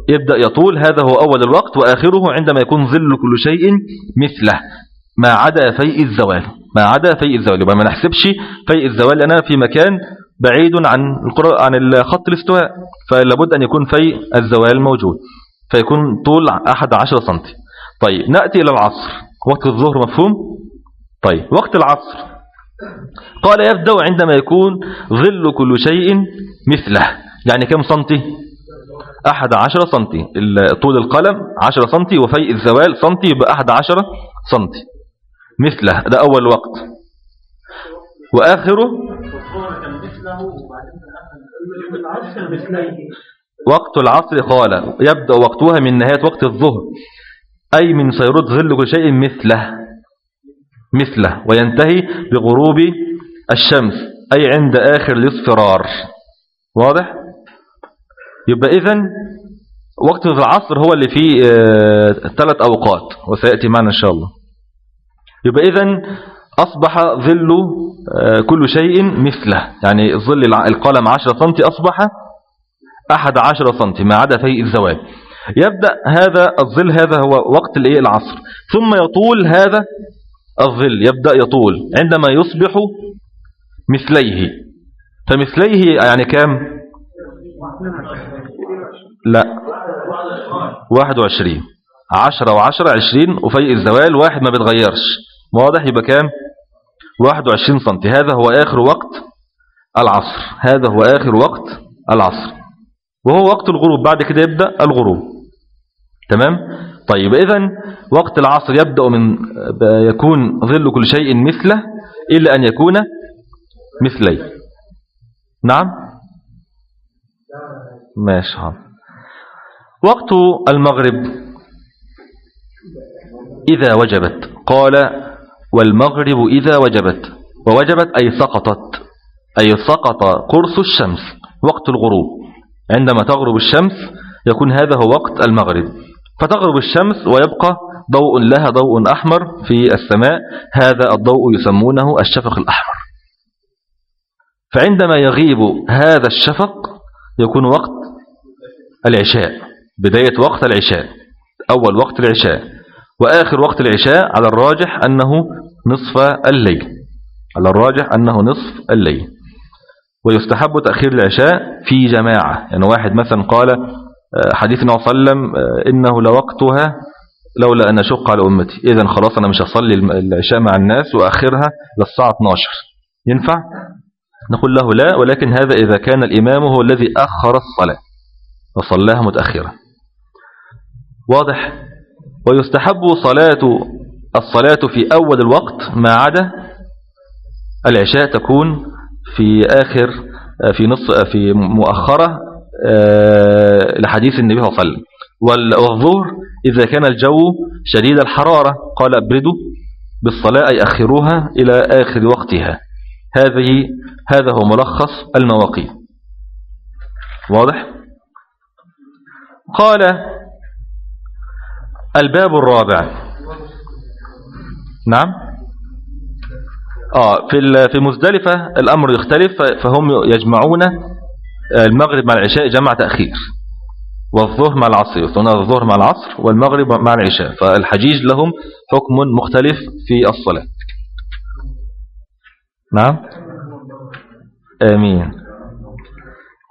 يبدأ يطول. هذا هو أول الوقت وآخره عندما يكون ظل كل شيء مثله. ما عدا فيء الزوال. ما عدا فيء الزوال. يبقى ما نحسبش فيء الزوال. أنا في مكان بعيد عن عن خط الاستواء فلابد أن يكون في الزوال موجود. فيكون طول أحد عشر سنتي. طيب نأتي إلى العصر. وقت الظهر مفهوم؟ طيب وقت العصر. قال يبدأ عندما يكون ظل كل شيء مثله. يعني كم سنتي؟ أحد عشر سنتي. طول القلم عشر سنتي وفي الزوال سنتي يبقى أحد عشر سنتي. مثله ده أول وقت. وآخره؟ وقت العصر قال يبدأ وقتها من نهاية وقت الظهر. أي من سيرد ظل كل شيء مثله. مثله وينتهي بغروب الشمس أي عند آخر الاصفرار. واضح؟ يبقى إذن وقت العصر هو اللي فيه ثلاث أوقات وسيأتي معنا إن شاء الله. يبقى إذن أصبح ظل كل شيء مثله. يعني ظل القلم 10 سم أصبح أحد عشر سم ما عدا في الزوال. يبدأ هذا الظل هذا هو وقت العصر. ثم يطول هذا الظل يبدأ يطول عندما يصبح مثليه. فمثليه يعني كام؟ لا. واحد وعشرين. عشرة وعشرة عشرين وفي الزوال واحد ما بتغيرش واضح؟ يبقى كام؟ واحد وعشرين سنتي. هذا هو آخر وقت العصر. هذا هو آخر وقت العصر. وهو وقت الغروب. بعد كده يبدأ الغروب. تمام؟ طيب إذن وقت العصر يبدأ من يكون ظل كل شيء مثله إلا أن يكون مثلي. نعم؟ ماشي. وقت المغرب إذا وجبت. قال والمغرب إذا وجبت. ووجبت أي سقطت أي سقط قرص الشمس وقت الغروب. عندما تغرب الشمس يكون هذا هو وقت المغرب. فتغرب الشمس ويبقى ضوء لها ضوء أحمر في السماء. هذا الضوء يسمونه الشفق الأحمر. فعندما يغيب هذا الشفق يكون وقت العشاء بداية وقت العشاء أول وقت العشاء وآخر وقت العشاء على الراجح أنه نصف الليل. على الراجح أنه نصف الليل. ويستحب تأخير العشاء في جماعة. يعني واحد مثلا قال حديث النبي صلى الله عليه وسلم آه، إنه لوقتها لولا أن أشق على أمتي. إذا خلاص أنا مش هصلي العشاء مع الناس وآخرها للساعة 12 ينفع؟ نقول له لا ولكن هذا إذا كان الإمام هو الذي أخر الصلاة وصلاها متأخرة. واضح؟ ويستحب صلاة الصلاة في أول الوقت ما عدا العشاء تكون في آخر في نص في مؤخرة آه، لحديث النبي صلى الله عليه وسلم. والظهر إذا كان الجو شديد الحرارة قال أبردوا بالصلاة أي أخروها إلى آخر وقتها. هذه هذا هو ملخص المواقيت واضح؟ قال الباب الرابع. نعم. آه في في مزدلفة الأمر يختلف فهم يجمعون المغرب مع العشاء جمع تأخير والظهر مع العصر يصنع الظهر مع العصر والمغرب مع العشاء فالحجيج لهم حكم مختلف في الصلاة. نعم؟ آمين.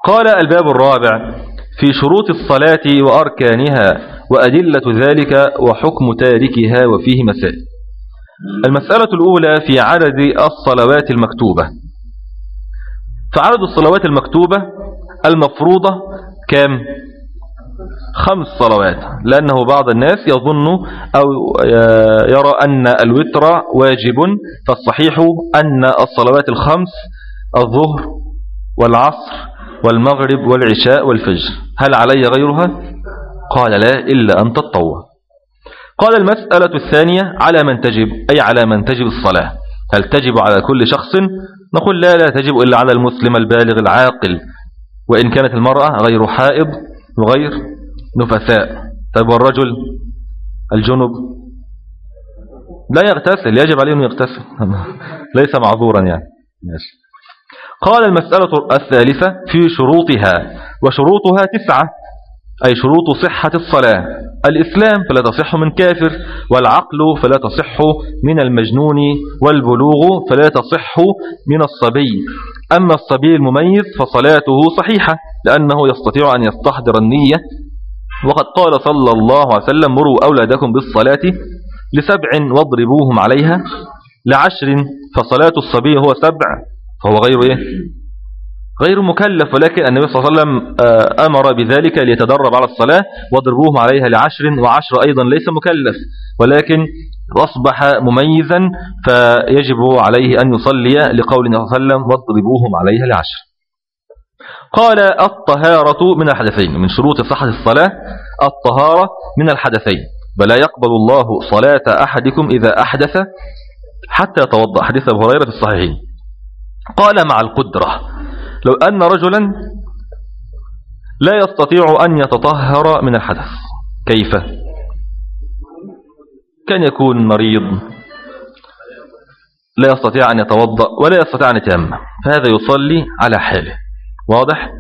قال الباب الرابع في شروط الصلاة وأركانها وأدلة ذلك وحكم تاركها وفيه مسائل المسألة الأولى في عدد الصلوات المكتوبة. فعدد الصلوات المكتوبة المفروضة كام؟ خمس صلوات لأنه بعض الناس يظن أو يرى أن الوتر واجب فالصحيح أن الصلوات الخمس الظهر والعصر والمغرب والعشاء والفجر. هل علي غيرها؟ قال لا إلا أن تطوع. قال المسألة الثانية على من تجب؟ أي على من تجب الصلاة. هل تجب على كل شخص؟ نقول لا لا تجب إلا على المسلم البالغ العاقل. وإن كانت المرأة غير حائض وغير نفساء طيب والرجل الجنب؟ لا يغتسل يجب عليه أن يغتسل. ليس معذورا يعني. ماشي. قال المسألة الثالثة في شروطها وشروطها تسعة أي شروط صحة الصلاة. الإسلام فلا تصح من كافر والعقل فلا تصح من المجنون والبلوغ فلا تصح من الصبي. أما الصبي المميز فصلاته صحيحة لأنه يستطيع أن يستحضر النية. وقد قال صلى الله عليه وسلم مروا أولادكم بالصلاة لسبع واضربوهم عليها لعشر فصلاة الصبي هو سبع فهو غير إيه؟ غير مكلف ولكن النبي صلى الله عليه وسلم آه، أمر بذلك ليتدرب على الصلاة واضربوهم عليها لعشر وعشر أيضا ليس مكلف. ولكن أصبح مميزا فيجب عليه أن يصلي لقول النبي صلى الله عليه وسلم واضربوهم عليها لعشر. قال الطهارة من الحدثين من شروط صحة الصلاة الطهارة من الحدثين. بل يقبل الله صلاة أحدكم إذا أحدث حتى يتوضأ حديث أبو هريرة في الصحيحين. قال مع القدرة لو أن رجلا لا يستطيع أن يتطهر من الحدث. كيف؟ كان يكون مريض. لا يستطيع أن يتوضأ ولا يستطيع أن يتيمم. فهذا يصلي على حاله. واضح؟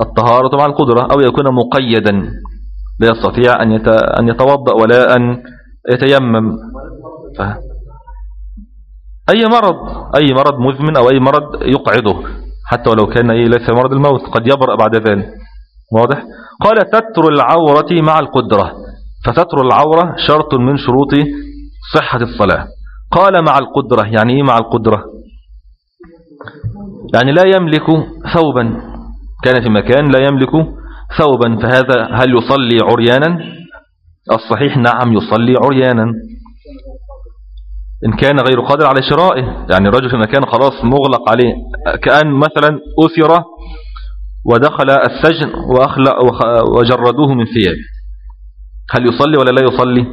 الطهارة مع القدرة أو يكون مقيدا. لا يستطيع أن يتوضأ ولا أن يتيمم. أي مرض؟ أي مرض مزمن أو أي مرض يقعده. حتى ولو كان ليس مرض الموت قد يبرأ بعد ذلك. واضح؟ قال ستر العورة مع القدرة. فستر العورة شرط من شروط صحة الصلاة. قال مع القدرة. يعني إيه مع القدرة؟ يعني لا يملك ثوبا. كان في مكان لا يملك ثوبا فهذا هل يصلي عريانا؟ الصحيح نعم يصلي عريانا. إن كان غير قادر على شرائه يعني الرجل في مكان خلاص مغلق عليه كأن مثلا أثر ودخل السجن وأخلق وجردوه من ثيابه. هل يصلي ولا لا يصلي؟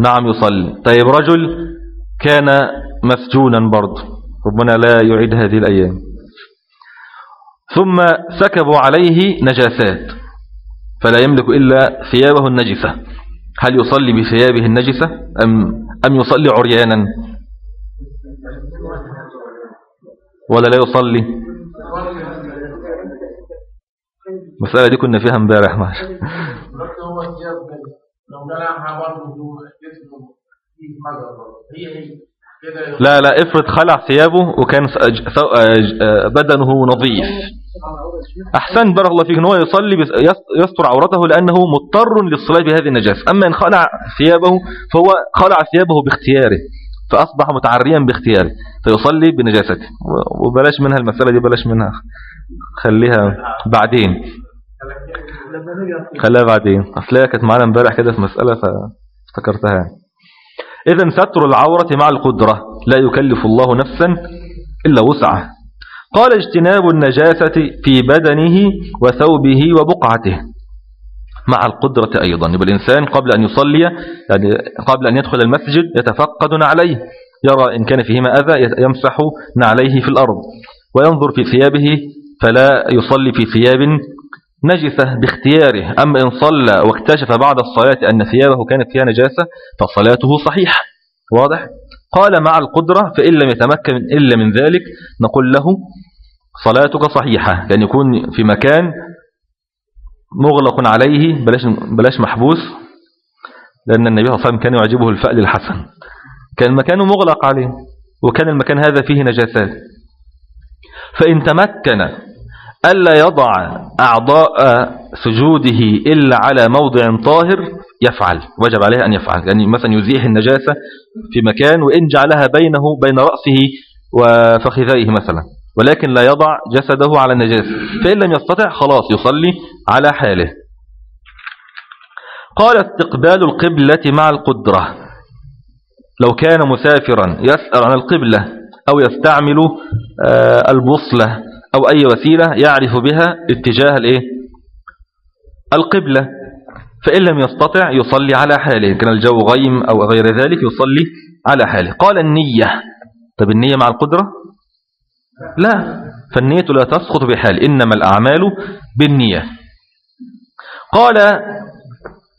نعم يصلي. طيب رجل كان مسجونا برضه ربنا لا يعيد هذه الأيام. ثم سكبوا عليه نجاسات فلا يملك إلا ثيابه النجسة. هل يصلي بثيابه النجسة أم, أم يصلي عريانا؟ ولا لا يصلي. المسألة دي كنا فيها امبارح ماشي لا لا افرض خلع ثيابه وكان بدنه نظيف. أحسن بارك الله فيك إن هو يصلي يستر عورته لأنه مضطر للصلاة بهذه النجاسة. أما إن خلع ثيابه فهو خلع ثيابه باختياره فأصبح متعريا باختياره فيصلي بنجاسته. وبلاش منها المسألة دي بلاش منها خليها بعدين. خليها بعدين. أصلها كانت معانا امبارح كده في مسألة فافتكرتها إذا ستر العورة مع القدرة لا يكلف الله نفسا إلا وسعه قال اجتناب النجاسة في بدنه وثوبه وبقعته مع القدرة أيضا. يبقى الإنسان قبل أن يصلي يعني قبل أن يدخل المسجد يتفقد نعليه يرى إن كان فيهما أذى يمسح نعليه في الأرض وينظر في ثيابه فلا يصلي في ثياب نجسة باختياره. أما إن صلى واكتشف بعد الصلاة أن ثيابه كانت فيها نجاسة فصلاته صحيحة. واضح؟ قال مع القدرة فإن لم يتمكن إلا من ذلك نقول له صلاتك صحيحة يعني يكون في مكان مغلق عليه بلاش, بلاش محبوس لأن النبي صلى الله عليه وسلم كان يعجبه الفأل الحسن. كان مكانه مغلق عليه وكان المكان هذا فيه نجاسات. فإن تمكن ألا يضع أعضاء سجوده إلا على موضع طاهر يفعل وجب عليه أن يفعل يعني مثلا يزيح النجاسة في مكان وإن جعلها بينه بين رأسه وفخذيه مثلا ولكن لا يضع جسده على النجاسة فإن لم يستطع خلاص يصلي على حاله. قال استقبال القبلة مع القدرة. لو كان مسافرا يسأل عن القبلة أو يستعمل آه، البصلة أو أي وسيلة يعرف بها اتجاه الإيه؟ القبلة. فإن لم يستطع يصلي على حاله. كان الجو غيم أو غير ذلك يصلي على حاله. قال النية. طب النية مع القدرة؟ لا. فالنية لا تسقط بحال. إنما الأعمال بالنية. قال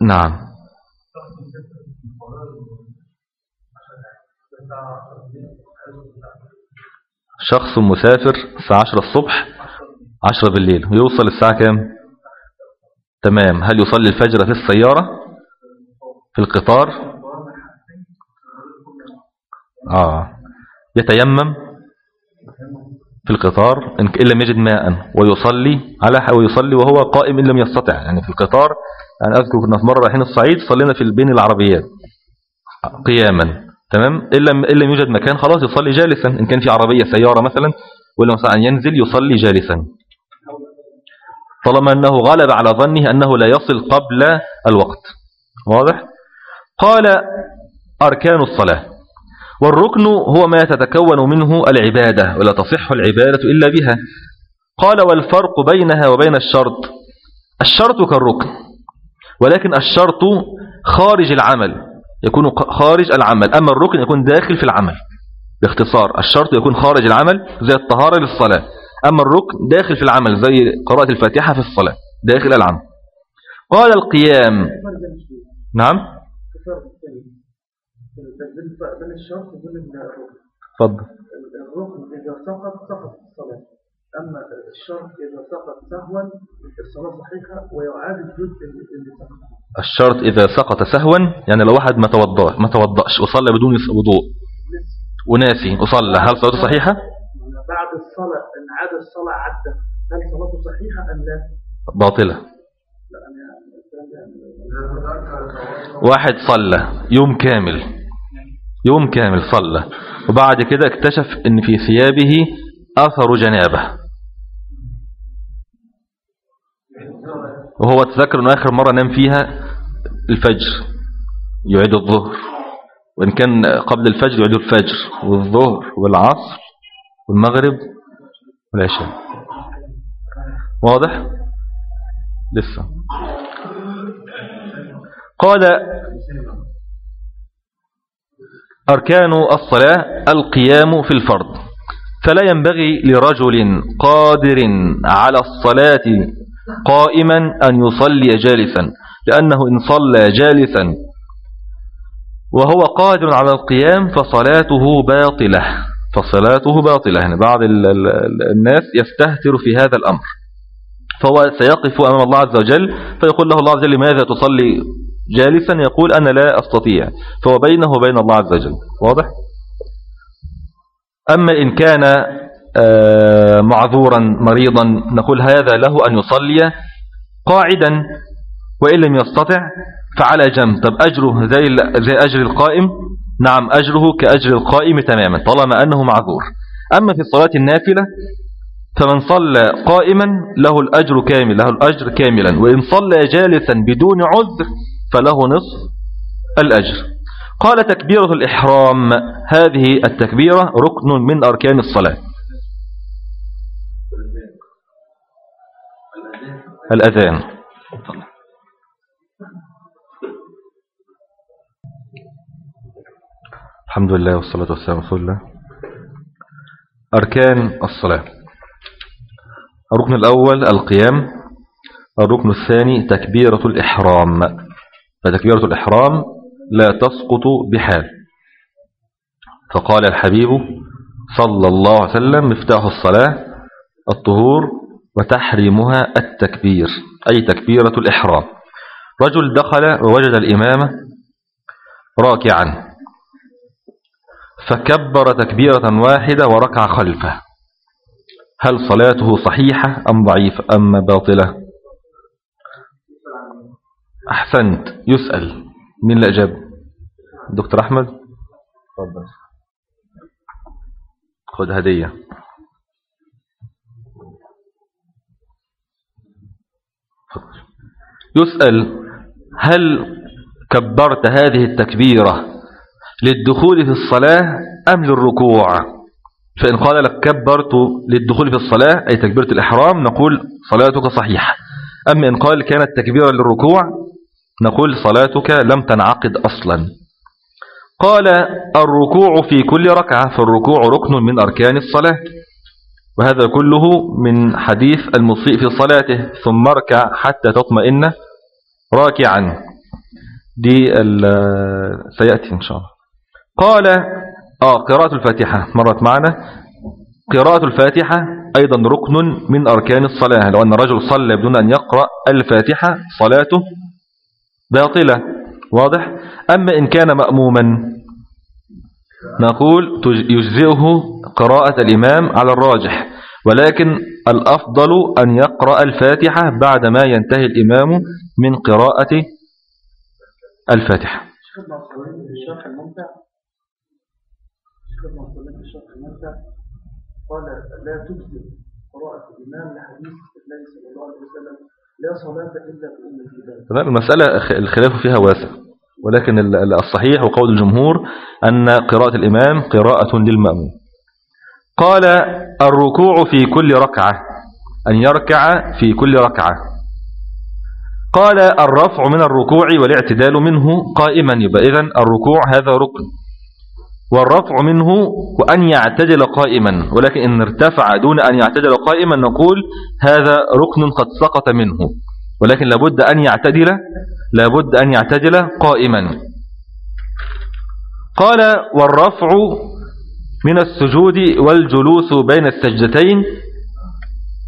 نعم. شخص مسافر الساعة 10 الصبح 10 بالليل. ويوصل الساعة كام؟ تمام. هل يصلي الفجر في السيارة؟ في القطار؟ آه. يتيمم؟ في القطار إن لم يجد ماء ويصلي على ويصلي وهو قائم إن لم يستطع. يعني في القطار يعني أذكر كنا مرة رايحين الصعيد صلينا في بين العربيات. قياما. تمام؟ إن لم, إن لم يوجد مكان خلاص يصلي جالسا. إن كان في عربية سيارة مثلا ولا مثلا ينزل يصلي جالسا. طالما أنه غلب على ظنه أنه لا يصل قبل الوقت. واضح؟ قال أركان الصلاة. والركن هو ما يتتكون منه العبادة ولا تصح العبادة إلا بها. قال والفرق بينها وبين الشرط. الشرط كالركن ولكن الشرط خارج العمل يكون خارج العمل. أما الركن يكون داخل في العمل. باختصار الشرط يكون خارج العمل زي الطهارة للصلاة. أما الركن داخل في العمل زي قراءة الفاتحة في الصلاة داخل العمل. قال القيام. نعم. وبين الركن إذا سقط سقط الصلاة أما الشرط إذا سقط سهوا الصلاة صحيحة ويعاد الجزء اللي سقط الشرط إذا سقط سهوا يعني لو واحد ما توضأ ما توضأش وصلى بدون وضوء. وناسي وصلى هل صلاته صحيحة؟ بعد الصلاة إن عاد الصلاة عدة هل صلاته صحيحة أم لا؟ باطلة. واحد صلى يوم كامل يوم كامل صلى وبعد كده اكتشف إن في ثيابه آثر جنابه. وهو تذكر إنه آخر مرة نام فيها الفجر يعيد الظهر. وإن كان قبل الفجر يعيد الفجر والظهر والعصر. والمغرب والعشاء. واضح؟ لسه. قال أركان الصلاة القيام في الفرض. فلا ينبغي لرجل قادر على الصلاة قائما أن يصلي جالسا لأنه إن صلى جالسا وهو قادر على القيام فصلاته باطلة. فصلاته باطلة يعني بعض الناس يستهتر في هذا الأمر. فهو سيقف أمام الله عز وجل فيقول له الله عز وجل لماذا تصلي جالسا؟ يقول أنا لا أستطيع. فهو بينه وبين الله عز وجل. واضح؟ أما إن كان آه، معذورا مريضا نقول هذا له أن يصلي قاعدا وإن لم يستطع فعلى جنب. طب أجره زي, زي أجر القائم؟ نعم أجره كأجر القائم تماما طالما أنه معذور. أما في الصلاة النافلة فمن صلى قائما له الأجر كامل له الأجر كاملا. وإن صلى جالسا بدون عذر فله نصف الأجر. قال تكبيرة الإحرام هذه التكبيرة ركن من أركان الصلاة. الأذان. الحمد لله والصلاة والسلام على الله. أركان الصلاة. الركن الأول القيام. الركن الثاني تكبيرة الإحرام. فتكبيرة الإحرام لا تسقط بحال. فقال الحبيب صلى الله عليه وسلم مفتاح الصلاة الطهور وتحريمها التكبير أي تكبيرة الإحرام. رجل دخل ووجد الإمام راكعا. فكبر تكبيرة واحدة وركع خلفه. هل صلاته صحيحة أم ضعيفة أم باطلة؟ أحسنت. يسأل. مين اللي أجاب؟ دكتور أحمد؟ تفضل. خد هدية. يسأل هل كبرت هذه التكبيرة للدخول في الصلاة أم للركوع؟ فإن قال لك كبرت للدخول في الصلاة أي تكبيرة الإحرام نقول صلاتك صحيحة. أما إن قال كانت تكبيرة للركوع نقول صلاتك لم تنعقد أصلا. قال الركوع في كل ركعة فالركوع ركن من أركان الصلاة. وهذا كله من حديث المصيء في صلاته ثم اركع حتى تطمئن راكعا. دي سيأتي إن شاء الله. قال آه قراءة الفاتحة مرت معنا. قراءة الفاتحة أيضا ركن من أركان الصلاة. لو أن رجل صلى بدون أن يقرأ الفاتحة صلاته باطلة. واضح؟ أما إن كان مأموما نقول يجزئه قراءة الإمام على الراجح. ولكن الأفضل أن يقرأ الفاتحة بعدما ينتهي الإمام من قراءة الفاتحة. قال لا تجزئ قراءة الإمام لحديث النبي صلى الله عليه وسلم لا صلاة إلا بأم الكتاب تمام المسألة الخلاف فيها واسع ولكن الصحيح وقول الجمهور أن قراءة الإمام قراءة للمأمون قال الركوع في كل ركعة أن يركع في كل ركعة. قال الرفع من الركوع والاعتدال منه قائما يبقى إذن الركوع هذا ركن. والرفع منه وأن يعتدل قائما. ولكن إن ارتفع دون أن يعتدل قائما نقول هذا ركن قد سقط منه. ولكن لابد أن يعتدل لابد أن يعتدل قائما. قال والرفع من السجود والجلوس بين السجدتين.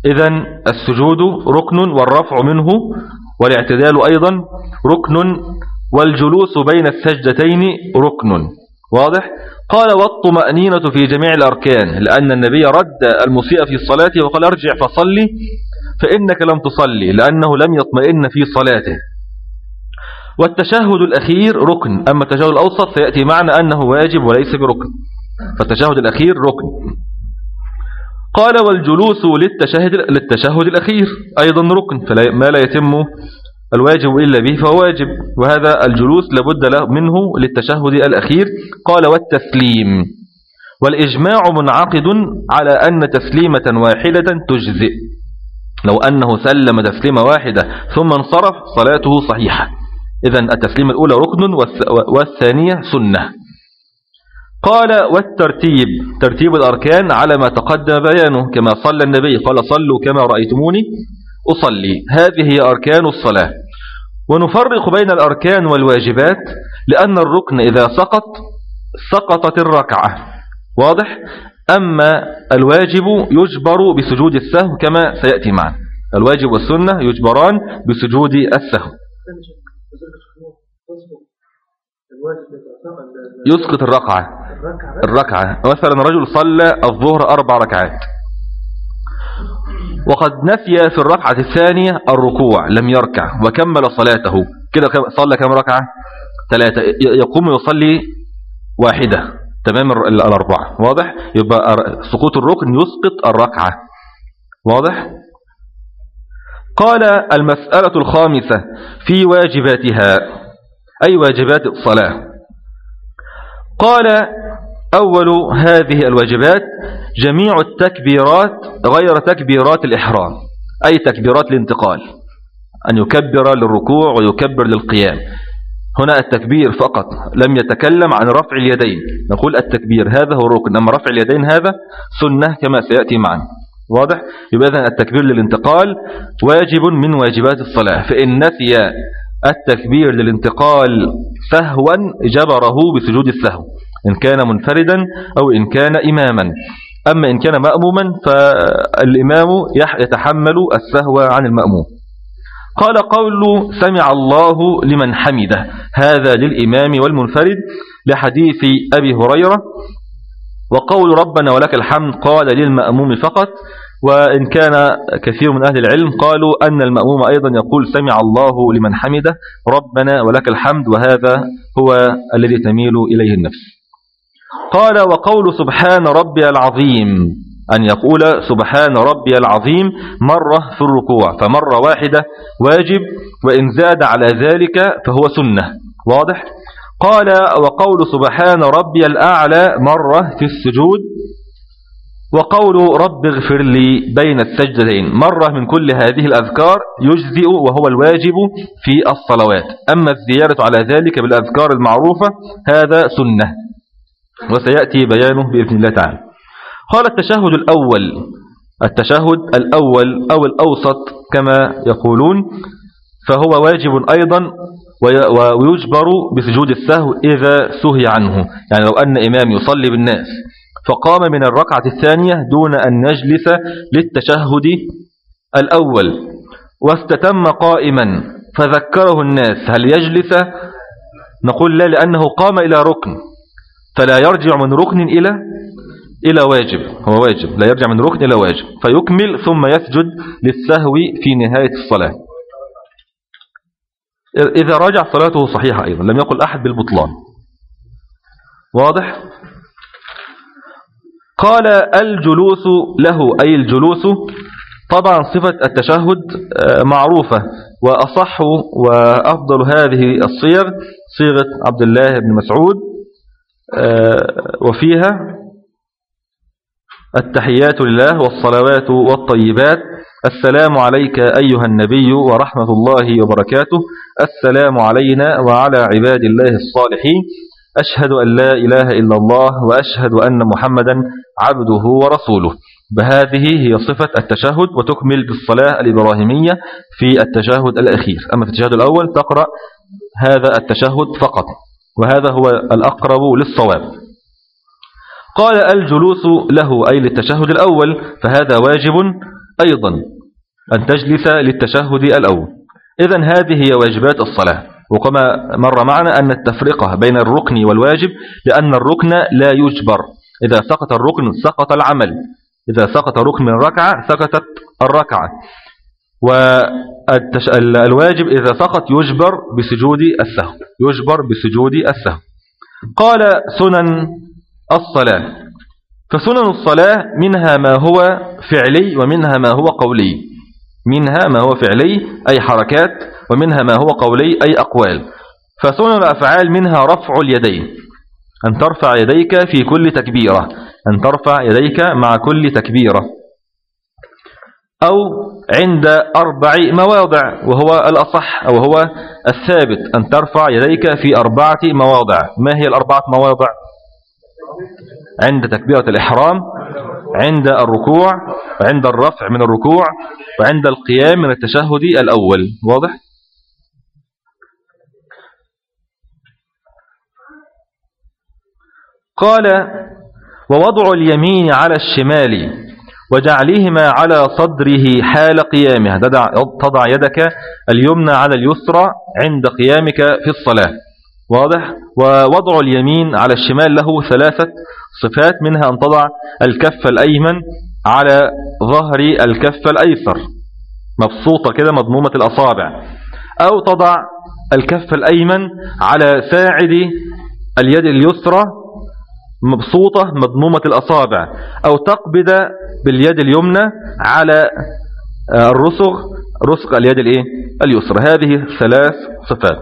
إذا السجود ركن والرفع منه والاعتدال أيضا. ركن والجلوس بين السجدتين ركن. واضح؟ قال والطمأنينة في جميع الأركان لأن النبي رد المسيء في الصلاة وقال ارجع فصلي فإنك لم تصلي لأنه لم يطمئن في صلاته. والتشهد الأخير ركن أما التشهد الأوسط سيأتي معنا أنه واجب وليس بركن. فالتشهد الأخير ركن. قال والجلوس للتشهد, للتشهد الأخير أيضا ركن فما لا يتم الواجب إلا به فهو واجب. وهذا الجلوس لابد له منه للتشهد الأخير. قال والتسليم. والإجماع منعقد على أن تسليمة واحدة تجزئ. لو أنه سلم تسليمة واحدة ثم انصرف صلاته صحيحة. إذن التسليم الأولى ركن والثانية سنة. قال والترتيب. ترتيب الأركان على ما تقدم بيانه. كما صلى النبي قال صلوا كما رأيتموني. أصلي. هذه هي أركان الصلاة. ونفرق بين الأركان والواجبات لأن الركن إذا سقط سقطت الركعة. واضح؟ أما الواجب يجبر بسجود السهو كما سيأتي معنا الواجب والسنة يجبران بسجود السهو. يسقط الركعة. الركعة. مثلا رجل صلى الظهر أربع ركعات. وقد نسي في الركعة الثانية الركوع لم يركع وكمل صلاته. كده صلى كم ركعة؟ ثلاثة. يقوم يصلي واحدة. تمام؟ الأربعة. واضح؟ يبقى سقوط الركن يسقط الركعة. واضح؟ قال المسألة الخامسة في واجباتها. أي واجبات الصلاة؟ قال أول هذه الواجبات جميع التكبيرات غير تكبيرات الإحرام أي تكبيرات الانتقال أن يكبر للركوع ويكبر للقيام. هنا التكبير فقط لم يتكلم عن رفع اليدين. نقول التكبير هذا هو الركن أما رفع اليدين هذا سنة كما سيأتي معنا واضح؟ يبقى التكبير للانتقال واجب من واجبات الصلاة. فإن نسي التكبير للانتقال سهوا جبره بسجود السهو إن كان منفردا أو إن كان إماما. أما إن كان مأموما فالإمام يتحمل السهو عن المأموم. قال قول سمع الله لمن حمده. هذا للإمام والمنفرد لحديث أبي هريرة. وقول ربنا ولك الحمد قال للمأموم فقط. وإن كان كثير من أهل العلم قالوا أن المأموم أيضا يقول سمع الله لمن حمده. ربنا ولك الحمد وهذا هو الذي تميل إليه النفس. قال وقول سبحان ربي العظيم أن يقول سبحان ربي العظيم مرة في الركوع فمرة واحدة واجب وإن زاد على ذلك فهو سنة. واضح؟ قال وقول سبحان ربي الأعلى مرة في السجود وقول رب اغفر لي بين السجدتين. مرة من كل هذه الأذكار يجزئ وهو الواجب في الصلوات. أما الزيارة على ذلك بالأذكار المعروفة هذا سنة. وسيأتي بيانه بإذن الله تعالى. قال التشهد الأول التشهد الأول أو الأوسط كما يقولون فهو واجب أيضا ويجبر بسجود السهو إذا سهي عنه. يعني لو أن إمام يصلي بالناس فقام من الركعة الثانية دون أن يجلس للتشهد الأول. واستتم قائما فذكره الناس هل يجلس؟ نقول لا لأنه قام إلى ركن. فلا يرجع من ركن إلى إلى واجب. هو واجب. لا يرجع من ركن إلى واجب. فيكمل ثم يسجد للسهو في نهاية الصلاة. إذا رجع صلاته صحيحة أيضا. لم يقل أحد بالبطلان. واضح؟ قال الجلوس له أي الجلوس طبعا صفة التشهد آه، معروفة. وأصح وأفضل هذه الصيغ صيغة عبد الله بن مسعود. وفيها التحيات لله والصلوات والطيبات. السلام عليك أيها النبي ورحمة الله وبركاته. السلام علينا وعلى عباد الله الصالحين. أشهد أن لا إله إلا الله وأشهد أن محمدا عبده ورسوله. بهذه هي صفة التشهد وتكمل بالصلاة الإبراهيمية في التشهد الأخير. أما في التشهد الأول تقرأ هذا التشهد فقط. وهذا هو الأقرب للصواب. قال الجلوس له أي للتشهد الأول فهذا واجب أيضا أن تجلس للتشهد الأول. إذن هذه هي واجبات الصلاة. وكما مر معنا أن التفرقة بين الركن والواجب لأن الركن لا يجبر. إذا سقط الركن سقط العمل. إذا سقط ركن من ركعة سقطت الركعة. والواجب إذا سقط يجبر بسجود السهو يجبر بسجود السهو قال سنن الصلاة. فسنن الصلاة منها ما هو فعلي ومنها ما هو قولي. منها ما هو فعلي أي حركات ومنها ما هو قولي أي أقوال. فسنن الأفعال منها رفع اليدين. أن ترفع يديك في كل تكبيرة. أن ترفع يديك مع كل تكبيرة. أو عند أربع مواضع وهو الأصح أو هو الثابت أن ترفع يديك في أربعة مواضع. ما هي الأربعة مواضع؟ عند تكبيرة الإحرام عند الركوع وعند الرفع من الركوع وعند القيام من التشهد الأول. واضح؟ قال ووضع اليمين على الشمال وجعلهما على صدره حال قيامها. تضع يدك اليمنى على اليسرى عند قيامك في الصلاة. واضح؟ ووضع اليمين على الشمال له ثلاثة صفات منها أن تضع الكف الأيمن على ظهر الكف الأيسر. مبسوطة كده مضمومة الأصابع. أو تضع الكف الأيمن على ساعد اليد اليسرى مبسوطة مضمومة الأصابع أو تقبض باليد اليمنى على آه، الرسغ رسغ اليد الإيه؟ اليسرى. هذه ثلاث صفات.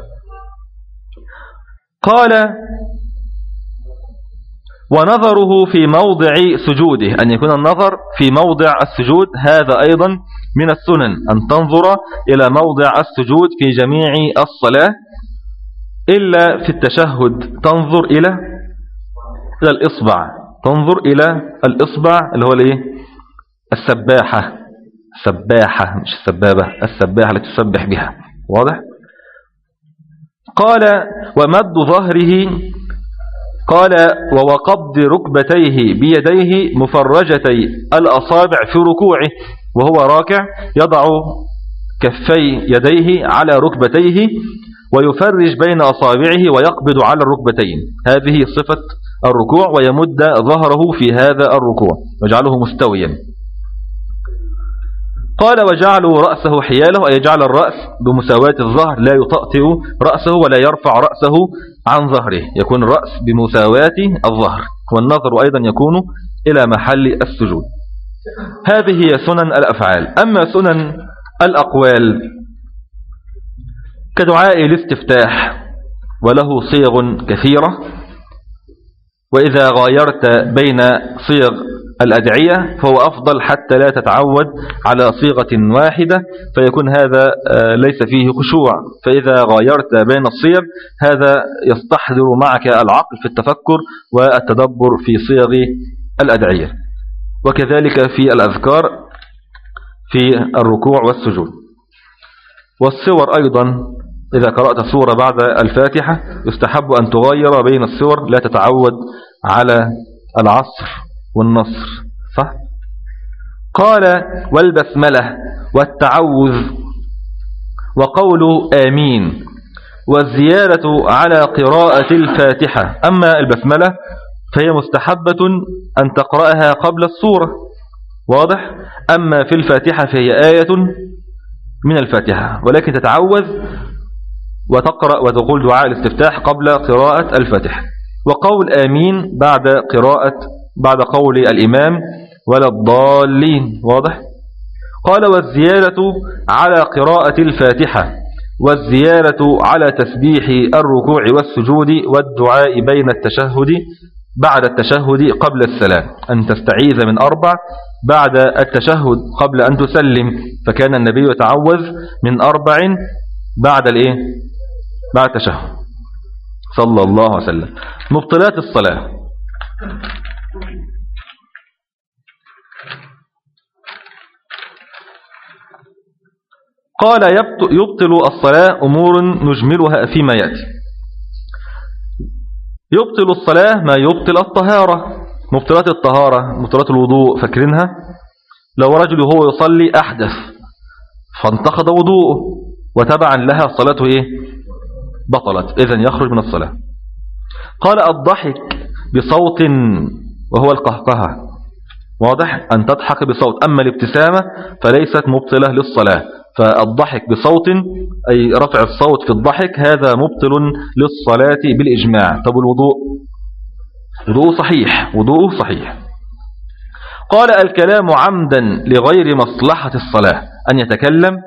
قال ونظره في موضع سجوده أن يكون النظر في موضع السجود هذا أيضا من السنن. أن تنظر إلى موضع السجود في جميع الصلاة إلا في التشهد. تنظر إلى إلى الإصبع. تنظر إلى الإصبع اللي هو الإيه؟ السباحة. سباحة مش السبابة السباحة التي تسبح بها. واضح؟ قال ومد ظهره. قال ووقبض ركبتيه بيديه مفرجتي الأصابع في ركوعه. وهو راكع يضع كفي يديه على ركبتيه ويفرج بين أصابعه ويقبض على الركبتين. هذه صفة الركوع ويمد ظهره في هذا الركوع. ويجعله مستويا. قال وجعلوا رأسه حياله أي جعل الرأس بمساواة الظهر لا يطأطئ رأسه ولا يرفع رأسه عن ظهره. يكون الرأس بمساواة الظهر. والنظر أيضا يكون إلى محل السجود. هذه هي سنن الأفعال. أما سنن الأقوال كدعاء الاستفتاح وله صيغ كثيرة. وإذا غايرت بين صيغ الأدعية فهو أفضل حتى لا تتعود على صيغة واحدة فيكون هذا آه، ليس فيه خشوع. فإذا غايرت بين الصيغ هذا يستحضر معك العقل في التفكر والتدبر في صيغ الأدعية. وكذلك في الأذكار في الركوع والسجود. والصور أيضا إذا قرأت سورة بعد الفاتحة يستحب أن تغير بين السور لا تتعود على العصر والنصر صح؟ قال والبسملة والتعوذ وقول آمين والزيادة على قراءة الفاتحة أما البسملة فهي مستحبة أن تقرأها قبل السورة واضح أما في الفاتحة فهي آية من الفاتحة ولكن تتعوذ وتقرأ وتقول دعاء الاستفتاح قبل قراءة الفاتحة. وقول آمين بعد قراءة بعد قول الإمام ولا الضالين. واضح؟ قال والزيادة على قراءة الفاتحة والزيادة على تسبيح الركوع والسجود والدعاء بين التشهد بعد التشهد قبل السلام. أن تستعيذ من أربع بعد التشهد قبل أن تسلم. فكان النبي يتعوذ من أربع بعد الإيه؟ بعد التشهد صلى الله عليه وسلم. مبطلات الصلاة. قال يبطل الصلاة أمور نجملها فيما يأتي. يبطل الصلاة ما يبطل الطهارة. مبطلات الطهارة مبطلات الوضوء فاكرينها؟ لو رجل هو يصلي أحدث فانتقض وضوءه وتبعا لها صلاته إيه؟ بطلت. إذن يخرج من الصلاة. قال الضحك بصوت وهو القهقهة. واضح؟ أن تضحك بصوت. أما الابتسامة فليست مبطلة للصلاة. فالضحك بصوت أي رفع الصوت في الضحك هذا مبطل للصلاة بالإجماع. طب الوضوء؟ وضوء صحيح. وضوء صحيح. قال الكلام عمدا لغير مصلحة الصلاة أن يتكلم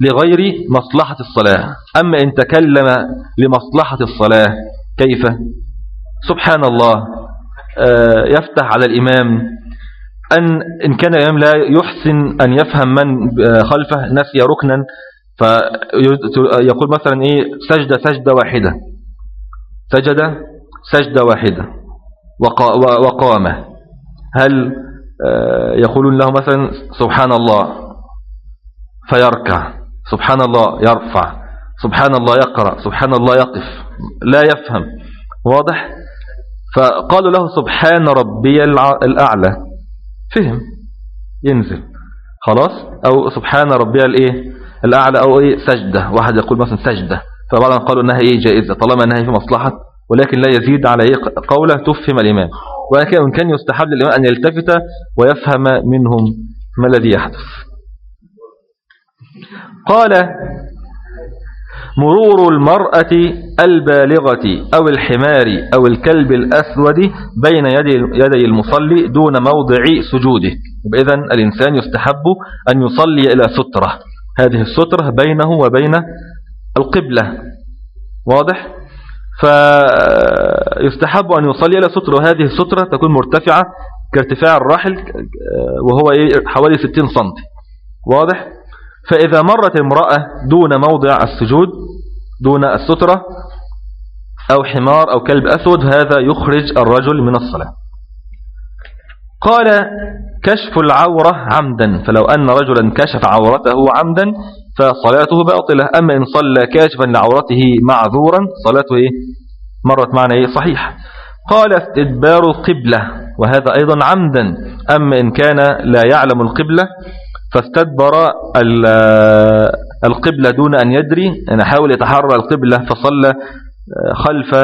لغير مصلحة الصلاة. أما إن تكلم لمصلحة الصلاة كيف؟ سبحان الله. آه، يفتح على الإمام أن إن كان الإمام لا يحسن أن يفهم من خلفه نسي ركنا فيقول مثلا إيه سجدة سجدة واحدة. سجد سجدة واحدة. وقام هل آه، يقولون له مثلا سبحان الله فيركع سبحان الله يرفع سبحان الله يقرأ سبحان الله يقف لا يفهم. واضح؟ فقالوا له سبحان ربي الأعلى. فهم ينزل. خلاص؟ أو سبحان ربي الايه الأعلى أو إيه؟ سجدة. واحد يقول مثلا سجدة. فبعضهم قالوا أنها إيه؟ جائزة. طالما أنها في مصلحة ولكن لا يزيد على قوله تفهم الإمام. ولكن إن كان يستحب للإمام أن يلتفت ويفهم منهم ما الذي يحدث. قال مرور المرأة البالغة أو الحمار أو الكلب الأسود بين يدي المصلي دون موضع سجوده. إذا الإنسان يستحب أن يصلي إلى سترة. هذه السترة بينه وبين القبلة. واضح؟ فيستحب أن يصلي إلى سترة وهذه السترة تكون مرتفعة كارتفاع الرحل وهو إيه؟ حوالي 60 سنتي. واضح؟ فإذا مرت امرأة دون موضع السجود دون السترة أو حمار أو كلب أسود هذا يخرج الرجل من الصلاة. قال كشف العورة عمدا. فلو أن رجلا كشف عورته عمدا فصلاته باطلة أما إن صلى كاشفا لعورته معذورا صلاته إيه؟ مرت معنا إيه؟ صحيح قال استدبار القبلة وهذا أيضا عمدا. أما إن كان لا يعلم القبلة فاستدبر القبلة دون أن يدري. أن حاول يتحرى القبلة فصلى خلف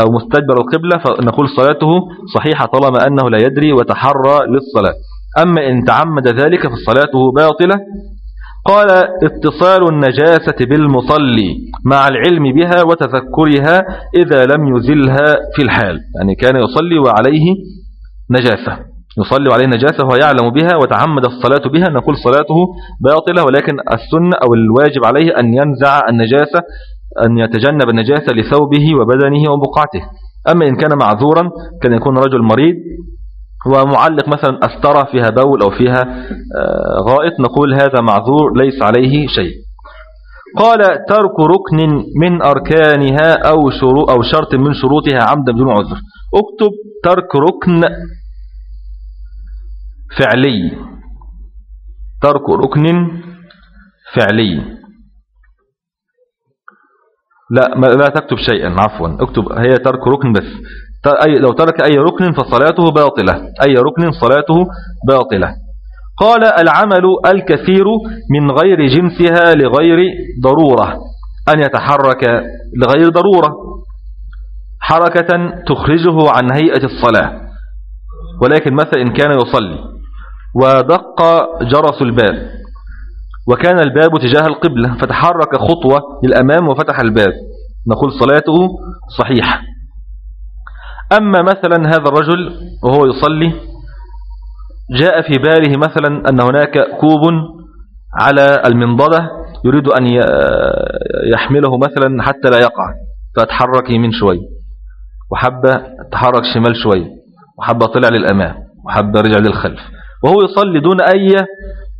أو مستدبر القبلة فنقول صلاته صحيحة طالما أنه لا يدري وتحرى للصلاة. أما إن تعمد ذلك فصلاته باطلة. قال اتصال النجاسة بالمصلي مع العلم بها وتذكرها إذا لم يزلها في الحال. يعني كان يصلي وعليه نجاسة. يصلي عليه نجاسة وهو يعلم بها وتعمد الصلاة بها. نقول صلاته باطلة ولكن السنة أو الواجب عليه أن ينزع النجاسة أن يتجنب النجاسة لثوبه وبدنه وبقعته. أما إن كان معذورا كان يكون رجل مريض ومعلق مثلا أسترى فيها بول أو فيها آه، غائط نقول هذا معذور ليس عليه شيء. قال ترك ركن من أركانها أو, شروط أو شرط من شروطها عمدا بدون عذر. اكتب ترك ركن فعلي. ترك ركن فعلي. لا ما لا تكتب شيئا عفوا. اكتب هي ترك ركن بس. لو ترك أي ركن فصلاته باطلة. أي ركن صلاته باطلة. قال العمل الكثير من غير جنسها لغير ضرورة. أن يتحرك لغير ضرورة. حركة تخرجه عن هيئة الصلاة. ولكن مثلا إن كان يصلي. ودق جرس الباب. وكان الباب تجاه القبلة. فتحرك خطوة للأمام وفتح الباب. نقول صلاته صحيحة. أما مثلا هذا الرجل وهو يصلي جاء في باله مثلا أن هناك كوب على المنضدة يريد أن يحمله مثلا حتى لا يقع فتحرك يمين شوي وحب تحرك شمال شوي وحب طلع للأمام وحب رجع للخلف وهو يصلي دون أي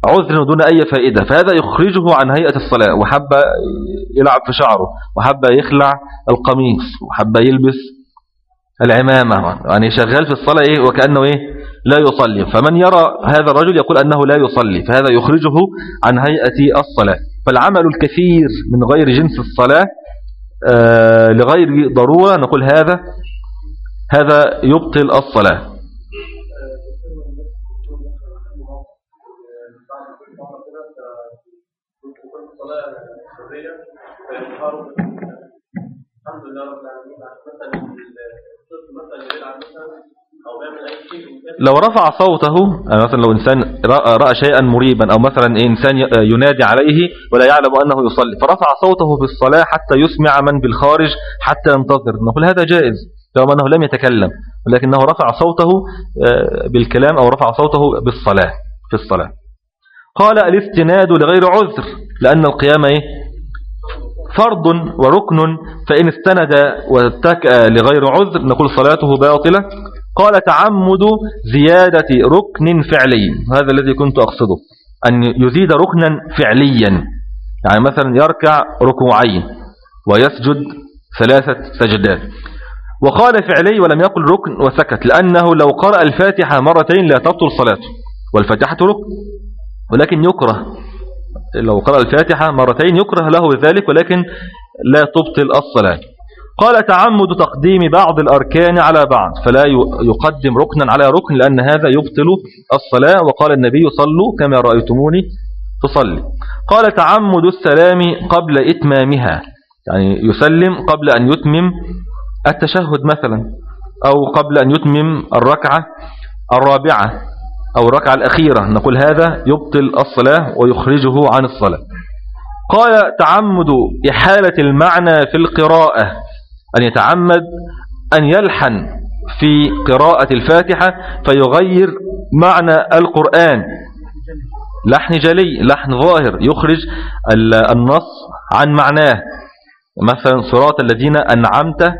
عذر ودون أي فائدة فهذا يخرجه عن هيئة الصلاة وحب يلعب في شعره وحب يخلع القميص وحب يلبس العمامة. يعني شغال في الصلاة إيه؟ وكأنه إيه؟ لا يصلي. فمن يرى هذا الرجل يقول أنه لا يصلي فهذا يخرجه عن هيئة الصلاة. فالعمل الكثير من غير جنس الصلاة آه لغير ضرورة نقول هذا هذا يبطل الصلاة. الحمد لله رب العالمين مثلا مثلا يلعب مثلا لو رفع صوته يعني مثلا لو إنسان رأى شيئا مريبا أو مثلا إنسان ينادي عليه ولا يعلم أنه يصلي فرفع صوته في الصلاة حتى يسمع من بالخارج حتى ينتظر نقول هذا جائز رغم أنه لم يتكلم ولكنه رفع صوته آه، بالكلام أو رفع صوته بالصلاة في الصلاة قال الاستناد لغير عذر لأن القيامة إيه؟ فرض وركن فإن استند واتكأ لغير عذر نقول صلاته باطلة. قال تعمد زيادة ركن فعلي هذا الذي كنت أقصده أن يزيد ركنا فعليا. يعني مثلا يركع ركوعين ويسجد ثلاثة سجدات. وقال فعلي ولم يقل ركن وسكت لأنه لو قرأ الفاتحة مرتين لا تبطل صلاته والفاتحة ركن ولكن يكره. لو قرأ الفاتحة مرتين يكره له ذلك ولكن لا تبطل الصلاة. قال تعمد تقديم بعض الأركان على بعض فلا يقدم ركنا على ركن لأن هذا يبطل الصلاة. وقال النبي صلوا كما رأيتموني تصلي. قال تعمد السلام قبل إتمامها يعني يسلم قبل أن يتمم التشهد مثلا أو قبل أن يتمم الركعة الرابعة. أو الركعة الأخيرة نقول هذا يبطل الصلاة ويخرجه عن الصلاة. قال تعمد إحالة المعنى في القراءة أن يتعمد أن يلحن في قراءة الفاتحة فيغير معنى القرآن. لحن جلي لحن ظاهر يخرج النص عن معناه. مثلا صراط الذين أنعمت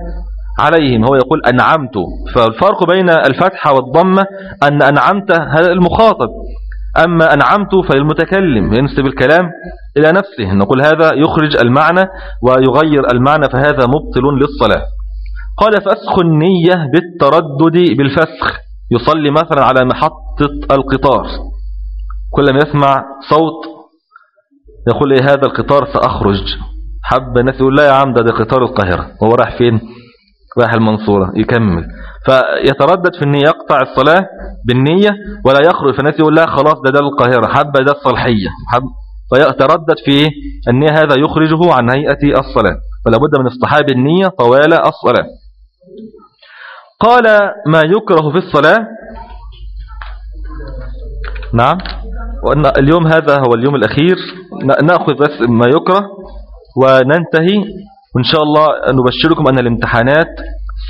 عليهم. هو يقول أنعمت. فالفرق بين الفتحة والضمة أن أنعمت هذا المخاطب. أما أنعمت فالمتكلم ينسب الكلام إلى نفسه. نقول هذا يخرج المعنى ويغير المعنى فهذا مبطل للصلاة. قال فسخ النية بالتردد بالفسخ. يصلي مثلا على محطة القطار. كلما يسمع صوت يقول إيه هذا القطار سأخرج. حب الناس يقول لا يا عم ده قطار القاهرة. هو راح فين؟ راح المنصورة يكمل. فيتردد في النية يقطع الصلاة بالنية ولا يخرج فالناس يقول لا خلاص ده ده القاهرة حب ده الصلحية حب. فيتردد في النية هذا يخرجه عن هيئة الصلاة فلا بد من اصطحاب النية طوال الصلاة. قال ما يكره في الصلاة؟ نعم. وأن اليوم هذا هو اليوم الأخير نأخذ بس ما يكره وننتهي وإن شاء الله نبشركم أن الامتحانات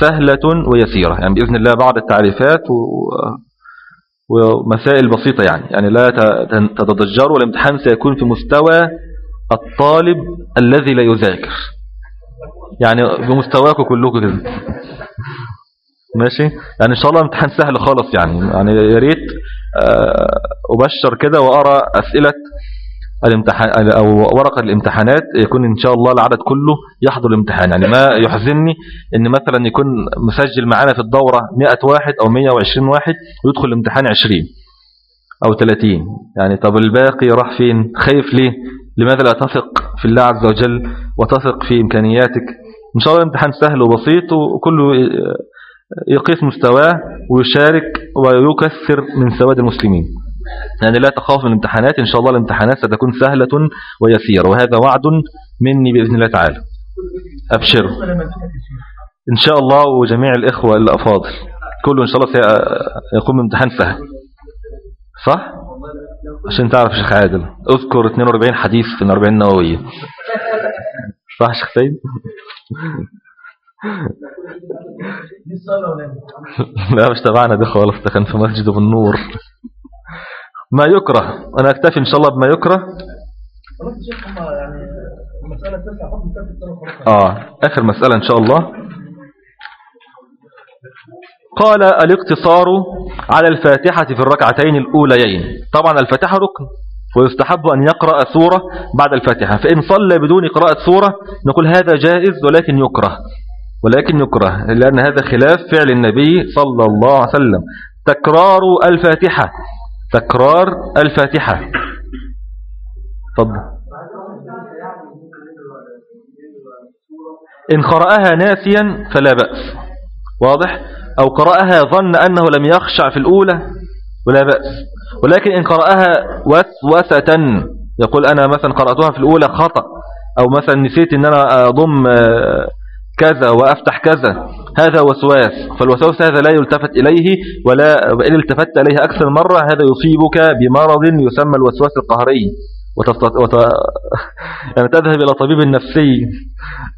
سهلة ويسيرة يعني بإذن الله بعض التعريفات و... ومسائل بسيطة يعني يعني لا تتضجروا والامتحان سيكون في مستوى الطالب الذي لا يذاكر. يعني بمستواكم كلكم كده. ماشي؟ يعني إن شاء الله امتحان سهل خالص يعني يعني يا ريت آه، أبشر كده وأرى أسئلة الامتحان أو ورقة الامتحانات يكون إن شاء الله العدد كله يحضر الامتحان. يعني ما يحزنني إن مثلا يكون مسجل معانا في الدورة 100 واحد أو 120 واحد ويدخل الامتحان 20 أو 30 يعني طب الباقي راح فين؟ خايف ليه؟ لماذا لا تثق في الله عز وجل وتثق في إمكانياتك؟ إن شاء الله الامتحان سهل وبسيط وكله يقيس مستواه ويشارك ويكثر من سواد المسلمين. يعني لا تخاف من الامتحانات. إن شاء الله الامتحانات ستكون سهلة ويسيرة وهذا وعد مني بإذن الله تعالى. أبشر إن شاء الله وجميع الإخوة الأفاضل. كله إن شاء الله سيقوم بامتحان سهل. صح؟ عشان تعرف شيخ عادل. أذكر 42 حديث في 40 نووية صح شيخ سيد؟ لا مش تبعنا دي خالص ده كان في مسجد بالنور ما يكره. أنا أكتفي إن شاء الله بما يكره. آه آخر مسألة إن شاء الله. قال الاقتصار على الفاتحة في الركعتين الأوليين. طبعا الفاتحة ركن ويستحب أن يقرأ سورة بعد الفاتحة. فإن صلى بدون قراءة سورة نقول هذا جائز ولكن يكره. ولكن يكره لأن هذا خلاف فعل النبي صلى الله عليه وسلم. تكرار الفاتحة. تكرار الفاتحة. تفضل. إن قرأها ناسيا فلا بأس. واضح؟ أو قرأها ظن أنه لم يخشع في الأولى ولا بأس. ولكن إن قرأها وسوسة يقول أنا مثلا قرأتها في الأولى خطأ أو مثلا نسيت أن أنا أضم آه، كذا وأفتح كذا. هذا وسواس. فالوسواس هذا لا يلتفت إليه ولا إن التفت إليه أكثر مرة هذا يصيبك بمرض يسمى الوسواس القهري. وتفت... وت... يعني تذهب إلى طبيب نفسي.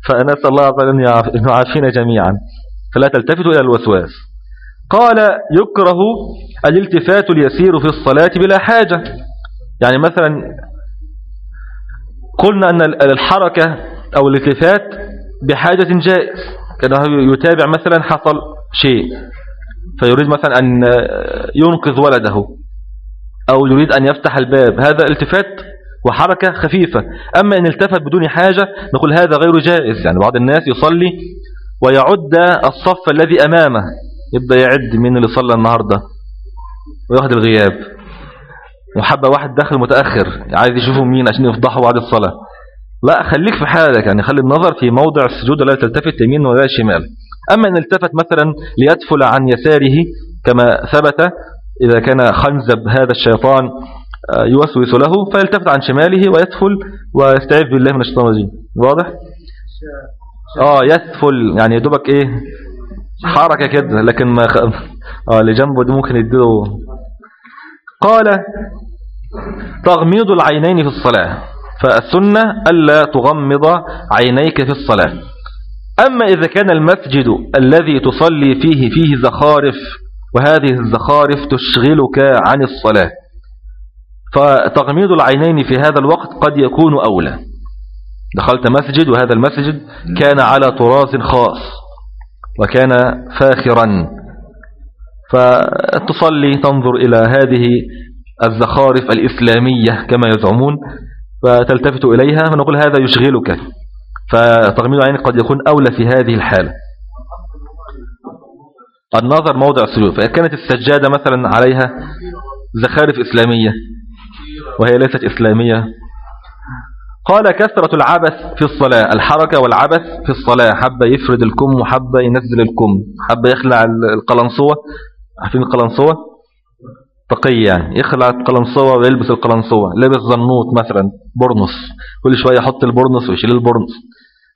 فنسأل الله أن يعافينا جميعا. فلا تلتفتوا إلى الوسواس. قال يكره الالتفات اليسير في الصلاة بلا حاجة. يعني مثلا قلنا أن الحركة أو الالتفات بحاجة جائز. كأنه يتابع مثلا حصل شيء فيريد مثلا أن ينقذ ولده أو يريد أن يفتح الباب. هذا التفات وحركة خفيفة. أما إن التفت بدون حاجة نقول هذا غير جائز. يعني بعض الناس يصلي ويعد الصف الذي أمامه يبدأ يعد مين اللي صلى النهاردة وياخد الغياب. وحبة واحد داخل متأخر عايز يشوفوا مين عشان يفضحوا بعد الصلاة. لا خليك في حالك يعني خلي النظر في موضع السجود لا تلتفت يمين ولا شمال. أما أن التفت مثلا ليدفل عن يساره كما ثبت إذا كان خنزب هذا الشيطان آه، يوسوس له فيلتفت عن شماله ويدفل ويستعيذ بالله من الشيطان الرجيم. واضح؟ آه يدفل يعني يدوبك إيه حركة كده لكن ما خ... آه اللي جنبه دي ممكن يديله. قال تغميض العينين في الصلاة. فالسنة ألا تغمض عينيك في الصلاة. أما إذا كان المسجد الذي تصلي فيه فيه زخارف وهذه الزخارف تشغلك عن الصلاة فتغميض العينين في هذا الوقت قد يكون أولى. دخلت مسجد وهذا المسجد كان على طراز خاص وكان فاخرا. فتصلي تنظر إلى هذه الزخارف الإسلامية كما يزعمون. فتلتفت إليها فنقول هذا يشغلك فتغميض عينك قد يكون أولى في هذه الحالة. النظر موضع السجود فإذا كانت السجادة مثلا عليها زخارف إسلامية وهي ليست إسلامية. قال كثرة العبث في الصلاة الحركة والعبث في الصلاة حب يفرد الكم وحب ينزل الكم حب يخلع القلنصوة عارفين القلنصوة؟ تقي يعني يخلع القلنصوة ويلبس القلنصوة. لبس زنوط مثلا برنس كل شوية يحط البرنس ويشيل البرنس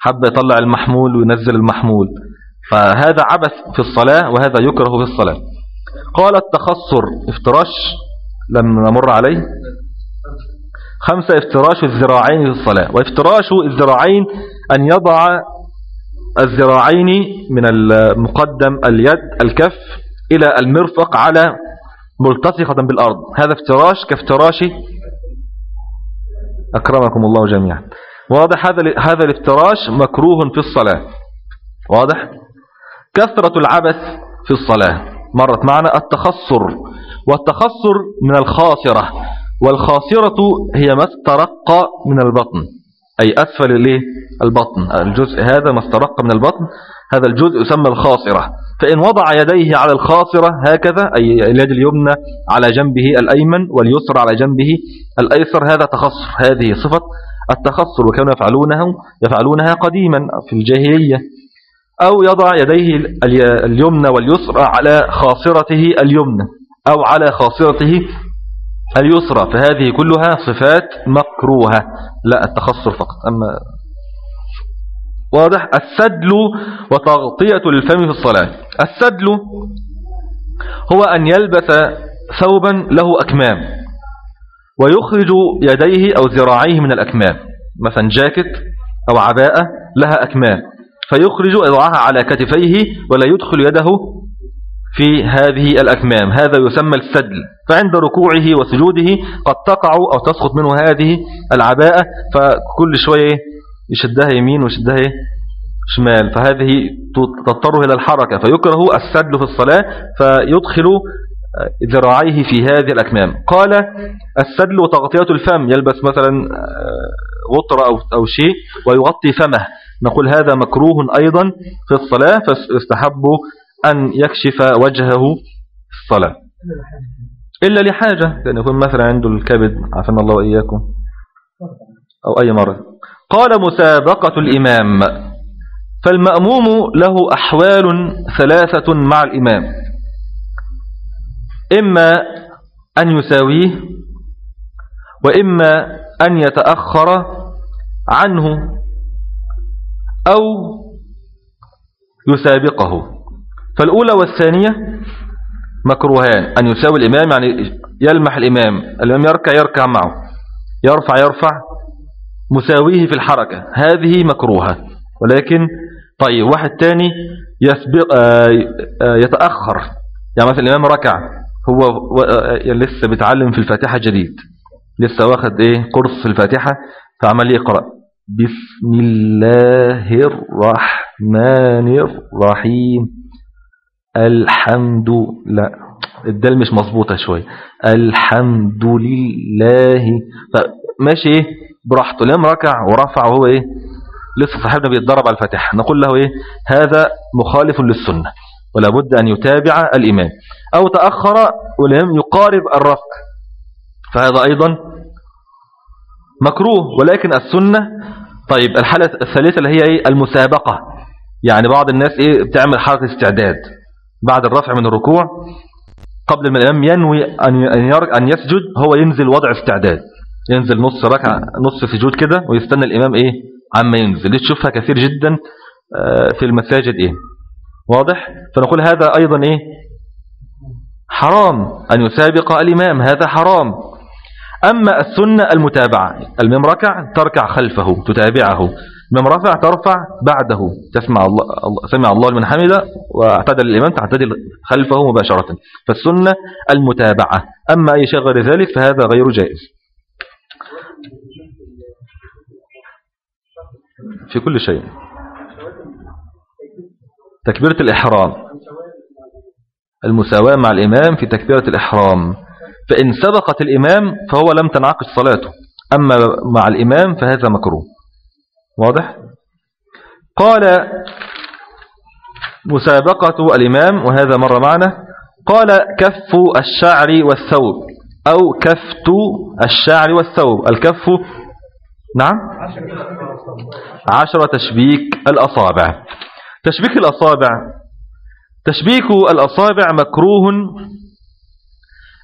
حب يطلع المحمول وينزل المحمول. فهذا عبث في الصلاة وهذا يكره في الصلاة. قال التخصر افتراش لم نمر عليه. خمسة افتراش الذراعين في الصلاة. وافتراش الذراعين أن يضع الذراعين من المقدم اليد الكف إلى المرفق على ملتصقة بالأرض. هذا افتراش كافتراش أكرمكم الله جميعا. واضح هذا هذا الافتراش مكروه في الصلاة. واضح؟ كثرة العبث في الصلاة. مرت معنا التخصر والتخصر من الخاصرة والخاصرة هي ما استرق من البطن. أي أسفل البطن. الجزء هذا ما استرق من البطن. هذا الجزء يسمى الخاصرة. فإن وضع يديه على الخاصرة هكذا أي اليد اليمنى على جنبه الأيمن واليسر على جنبه الأيسر هذا تخصر هذه صفة التخصر. وكانوا يفعلونه يفعلونها قديما في الجاهلية. أو يضع يديه اليمنى واليسرى على خاصرته اليمنى أو على خاصرته اليسرى. فهذه كلها صفات مكروهة لا التخصر فقط. أما واضح؟ السدل وتغطية الفم في الصلاة. السدل هو أن يلبس ثوبا له أكمام ويخرج يديه أو ذراعيه من الأكمام. مثلا جاكت أو عباءة لها أكمام. فيخرج يضعها على كتفيه ولا يدخل يده في هذه الأكمام. هذا يسمى السدل. فعند ركوعه وسجوده قد تقع أو تسقط منه هذه العباءة. فكل شوية يشدها يمين ويشدها شمال. فهذه تضطره إلى الحركة. فيكره السدل في الصلاة فيدخل ذراعيه في هذه الأكمام. قال السدل وتغطية الفم. يلبس مثلا غطرة أو, شيء ويغطي فمه. نقول هذا مكروه أيضا في الصلاة فاستحب أن يكشف وجهه في الصلاة. إلا لحاجة. لأن يكون مثلا عنده الكبد عافنا الله وإياكم أو أي مرض. قال مسابقة الإمام فالمأموم له أحوال ثلاثة مع الإمام. إما أن يساويه وإما أن يتأخر عنه أو يسابقه. فالأولى والثانية مكروهان أن يساوي الإمام يعني يلمح الإمام الإمام يركع يركع معه. يرفع يرفع. مساويه في الحركة. هذه مكروهة. ولكن طيب واحد تاني يسبق آه، آه، يتأخر. يعني مثلا الإمام ركع هو آه، لسه بيتعلم في الفاتحة جديد. لسه واخد إيه؟ قرص في الفاتحة فعمل يقرأ. بسم الله الرحمن الرحيم. الحمد لا. الدال مش مظبوطة شوية. الحمد لله. ماشي. إيه؟ براحته. لم ركع ورفع وهو إيه؟ لسه صاحبنا بيتدرب على الفاتحة. نقول له إيه؟ هذا مخالف للسنة. ولا بد أن يتابع الإمام. أو تأخر ولم يقارب الرفع. فهذا أيضا مكروه. ولكن السنة طيب الحالة الثالثة اللي هي إيه؟ المسابقة. يعني بعض الناس إيه؟ بتعمل حركة استعداد. بعد الرفع من الركوع قبل ما الإمام ينوي أن يسجد هو ينزل وضع استعداد. ينزل نص ركعة نص سجود كده ويستنى الإمام إيه؟ عما ينزل. دي تشوفها كثير جدا آه، في المساجد إيه؟ واضح؟ فنقول هذا أيضا إيه؟ حرام أن يسابق الإمام. هذا حرام. أما السنة المتابعة الإمام ركع تركع خلفه تتابعه. من رفع ترفع بعده. تسمع الله سمع الله لمن حمده واعتدل الإمام تعتدل خلفه مباشرة. فالسنة المتابعة. أما أي شيء غير ذلك فهذا غير جائز. في كل شيء. تكبيرة الإحرام. المساواة مع الإمام في تكبيرة الإحرام. فإن سبقت الإمام فهو لم تنعقد صلاته. أما مع الإمام فهذا مكروه. واضح؟ قال مسابقة الإمام وهذا مر معنا قال كف الشعر والثوب أو كفت الشعر والثوب. الكف نعم؟ عشرة تشبيك الأصابع. تشبيك الأصابع. تشبيك الأصابع مكروه.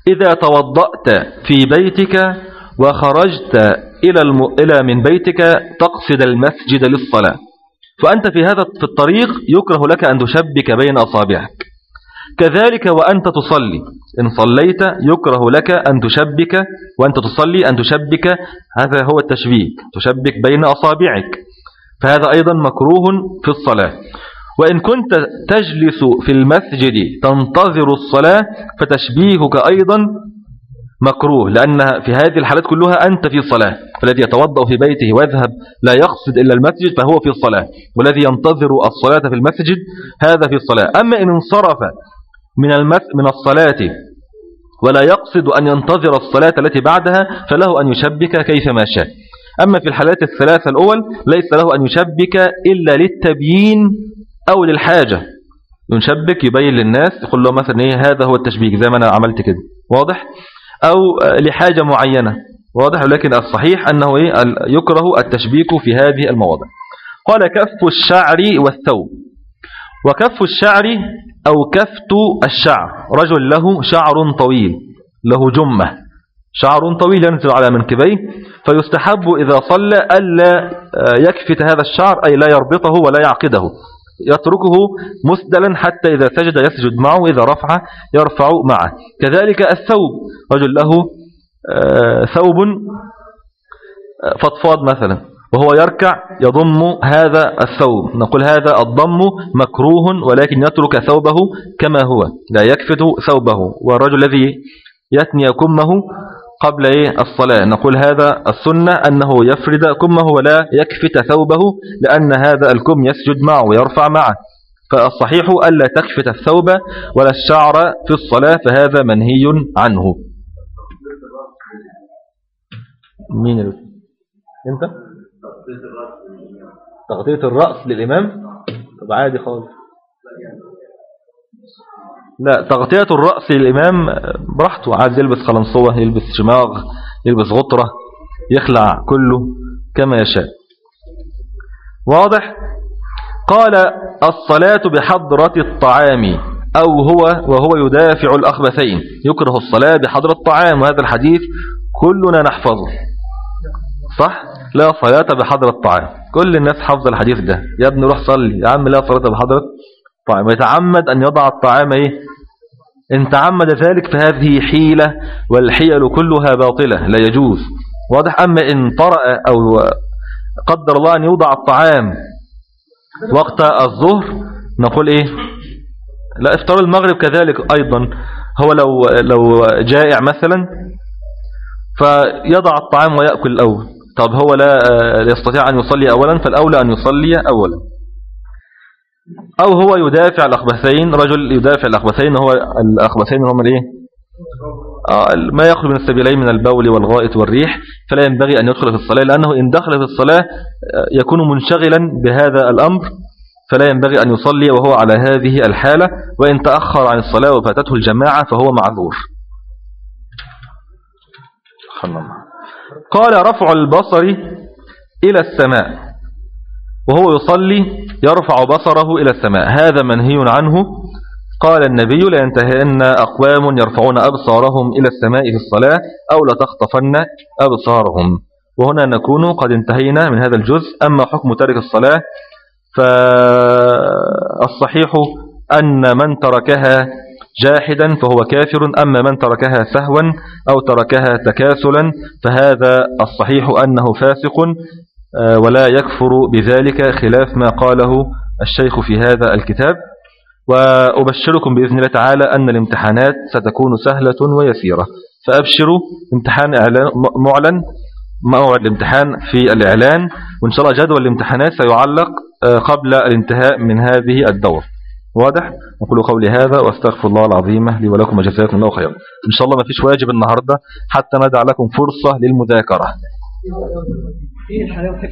إذا توضأت في بيتك وخرجت إلى. إلى من بيتك تقصد المسجد للصلاة. فأنت في هذا في الطريق يكره لك أن تشبك بين أصابعك. كذلك وأنت تصلي. إن صليت يكره لك أن تشبك وأنت تصلي أن تشبك. هذا هو التشبيك تشبك بين أصابعك. فهذا أيضا مكروه في الصلاة. وإن كنت تجلس في المسجد تنتظر الصلاة فتشبيهك أيضا مكروه لأن في هذه الحالات كلها أنت في صلاة فالذي يتوضأ في بيته ويذهب لا يقصد إلا المسجد فهو في الصلاة. والذي ينتظر الصلاة في المسجد هذا في الصلاة. أما إن انصرف من, من الصلاة ولا يقصد أن ينتظر الصلاة التي بعدها فله أن يشبك كيفما شاء. أما في الحالات الثلاثة الأول ليس له أن يشبك إلا للتبيين أو للحاجة. ينشبك يبين للناس يقول له مثلا إيه هذا هو التشبيك زي ما أنا عملت كده. واضح؟ أو لحاجة معينة. واضح لكن الصحيح أنه إيه؟ يكره التشبيك في هذه المواضع. قال كف الشعر والثوب. وكف الشعر أو كفت الشعر. رجل له شعر طويل له جمة. شعر طويل ينزل على منكبيه فيستحب إذا صلى ألا يكفت هذا الشعر أي لا يربطه ولا يعقده. يتركه مسدلا حتى إذا سجد يسجد معه إذا رفع يرفع معه. كذلك الثوب رجل له آه، ثوب آه، فضفاض مثلا وهو يركع يضم هذا الثوب. نقول هذا الضم مكروه ولكن يترك ثوبه كما هو لا يكفت ثوبه. والرجل الذي يثني كمه قبل إيه؟ الصلاة. نقول هذا السنة أنه يفرد كمه ولا يكفت ثوبه لأن هذا الكم يسجد معه ويرفع معه. فالصحيح ألا تكفت الثوب ولا الشعر في الصلاة فهذا منهي عنه. مين اللي أنت؟ تغطية الرأس للإمام؟ طب عادي خالص. لا تغطية الرأس للإمام براحته عايز يلبس خلنصوة يلبس شماغ يلبس غطرة يخلع كله كما يشاء. واضح؟ قال الصلاة بحضرة الطعام أو هو وهو يدافع الأخبثين. يكره الصلاة بحضرة الطعام وهذا الحديث كلنا نحفظه. صح؟ لا صلاة بحضرة الطعام. كل الناس حفظ الحديث ده. يا ابني روح صلي. يا عم لا صلاة بحضرة الطعام ويتعمد أن يضع الطعام إيه؟ إن تعمد ذلك فهذه حيلة والحيل كلها باطلة لا يجوز. واضح؟ أما إن طرأ أو قدر الله أن يوضع الطعام وقت الظهر نقول إيه؟ لا إفطار المغرب كذلك أيضا. هو لو لو جائع مثلا فيضع الطعام ويأكل الأول. طب هو لا يستطيع أن يصلي أولا فالأولى أن يصلي أولا. أو هو يدافع الأخبثين رجل يدافع الأخبثين هو الأخبثين هم الإيه؟ آه ما يخرج من السبيلين من البول والغائط والريح فلا ينبغي أن يدخل في الصلاة لأنه إن دخل في الصلاة آه، يكون منشغلا بهذا الأمر فلا ينبغي أن يصلي وهو على هذه الحالة وإن تأخر عن الصلاة وفاتته الجماعة فهو معذور. قال رفع البصر إلى السماء. وهو يصلي يرفع بصره إلى السماء. هذا منهي عنه. قال النبي لينتهين أقوام يرفعون أبصارهم إلى السماء في الصلاة أو لتخطفن أبصارهم. وهنا نكون قد انتهينا من هذا الجزء. أما حكم ترك الصلاة فالصحيح أن من تركها جاحدا فهو كافر. أما من تركها سهوا أو تركها تكاسلا فهذا الصحيح أنه فاسق. ولا يكفر بذلك خلاف ما قاله الشيخ في هذا الكتاب. وأبشركم بإذن الله تعالى أن الامتحانات ستكون سهلة ويسيرة. فأبشروا امتحان معلن موعد الامتحان في الإعلان وإن شاء الله جدول الامتحانات سيعلق آه، قبل الانتهاء من هذه الدور. واضح؟ نقول قولي هذا وأستغفر الله العظيم لي ولكم وجزاكم الله خيرا. إن شاء الله ما فيش واجب النهاردة حتى ندع لكم فرصة للمذاكرة. 因为材料太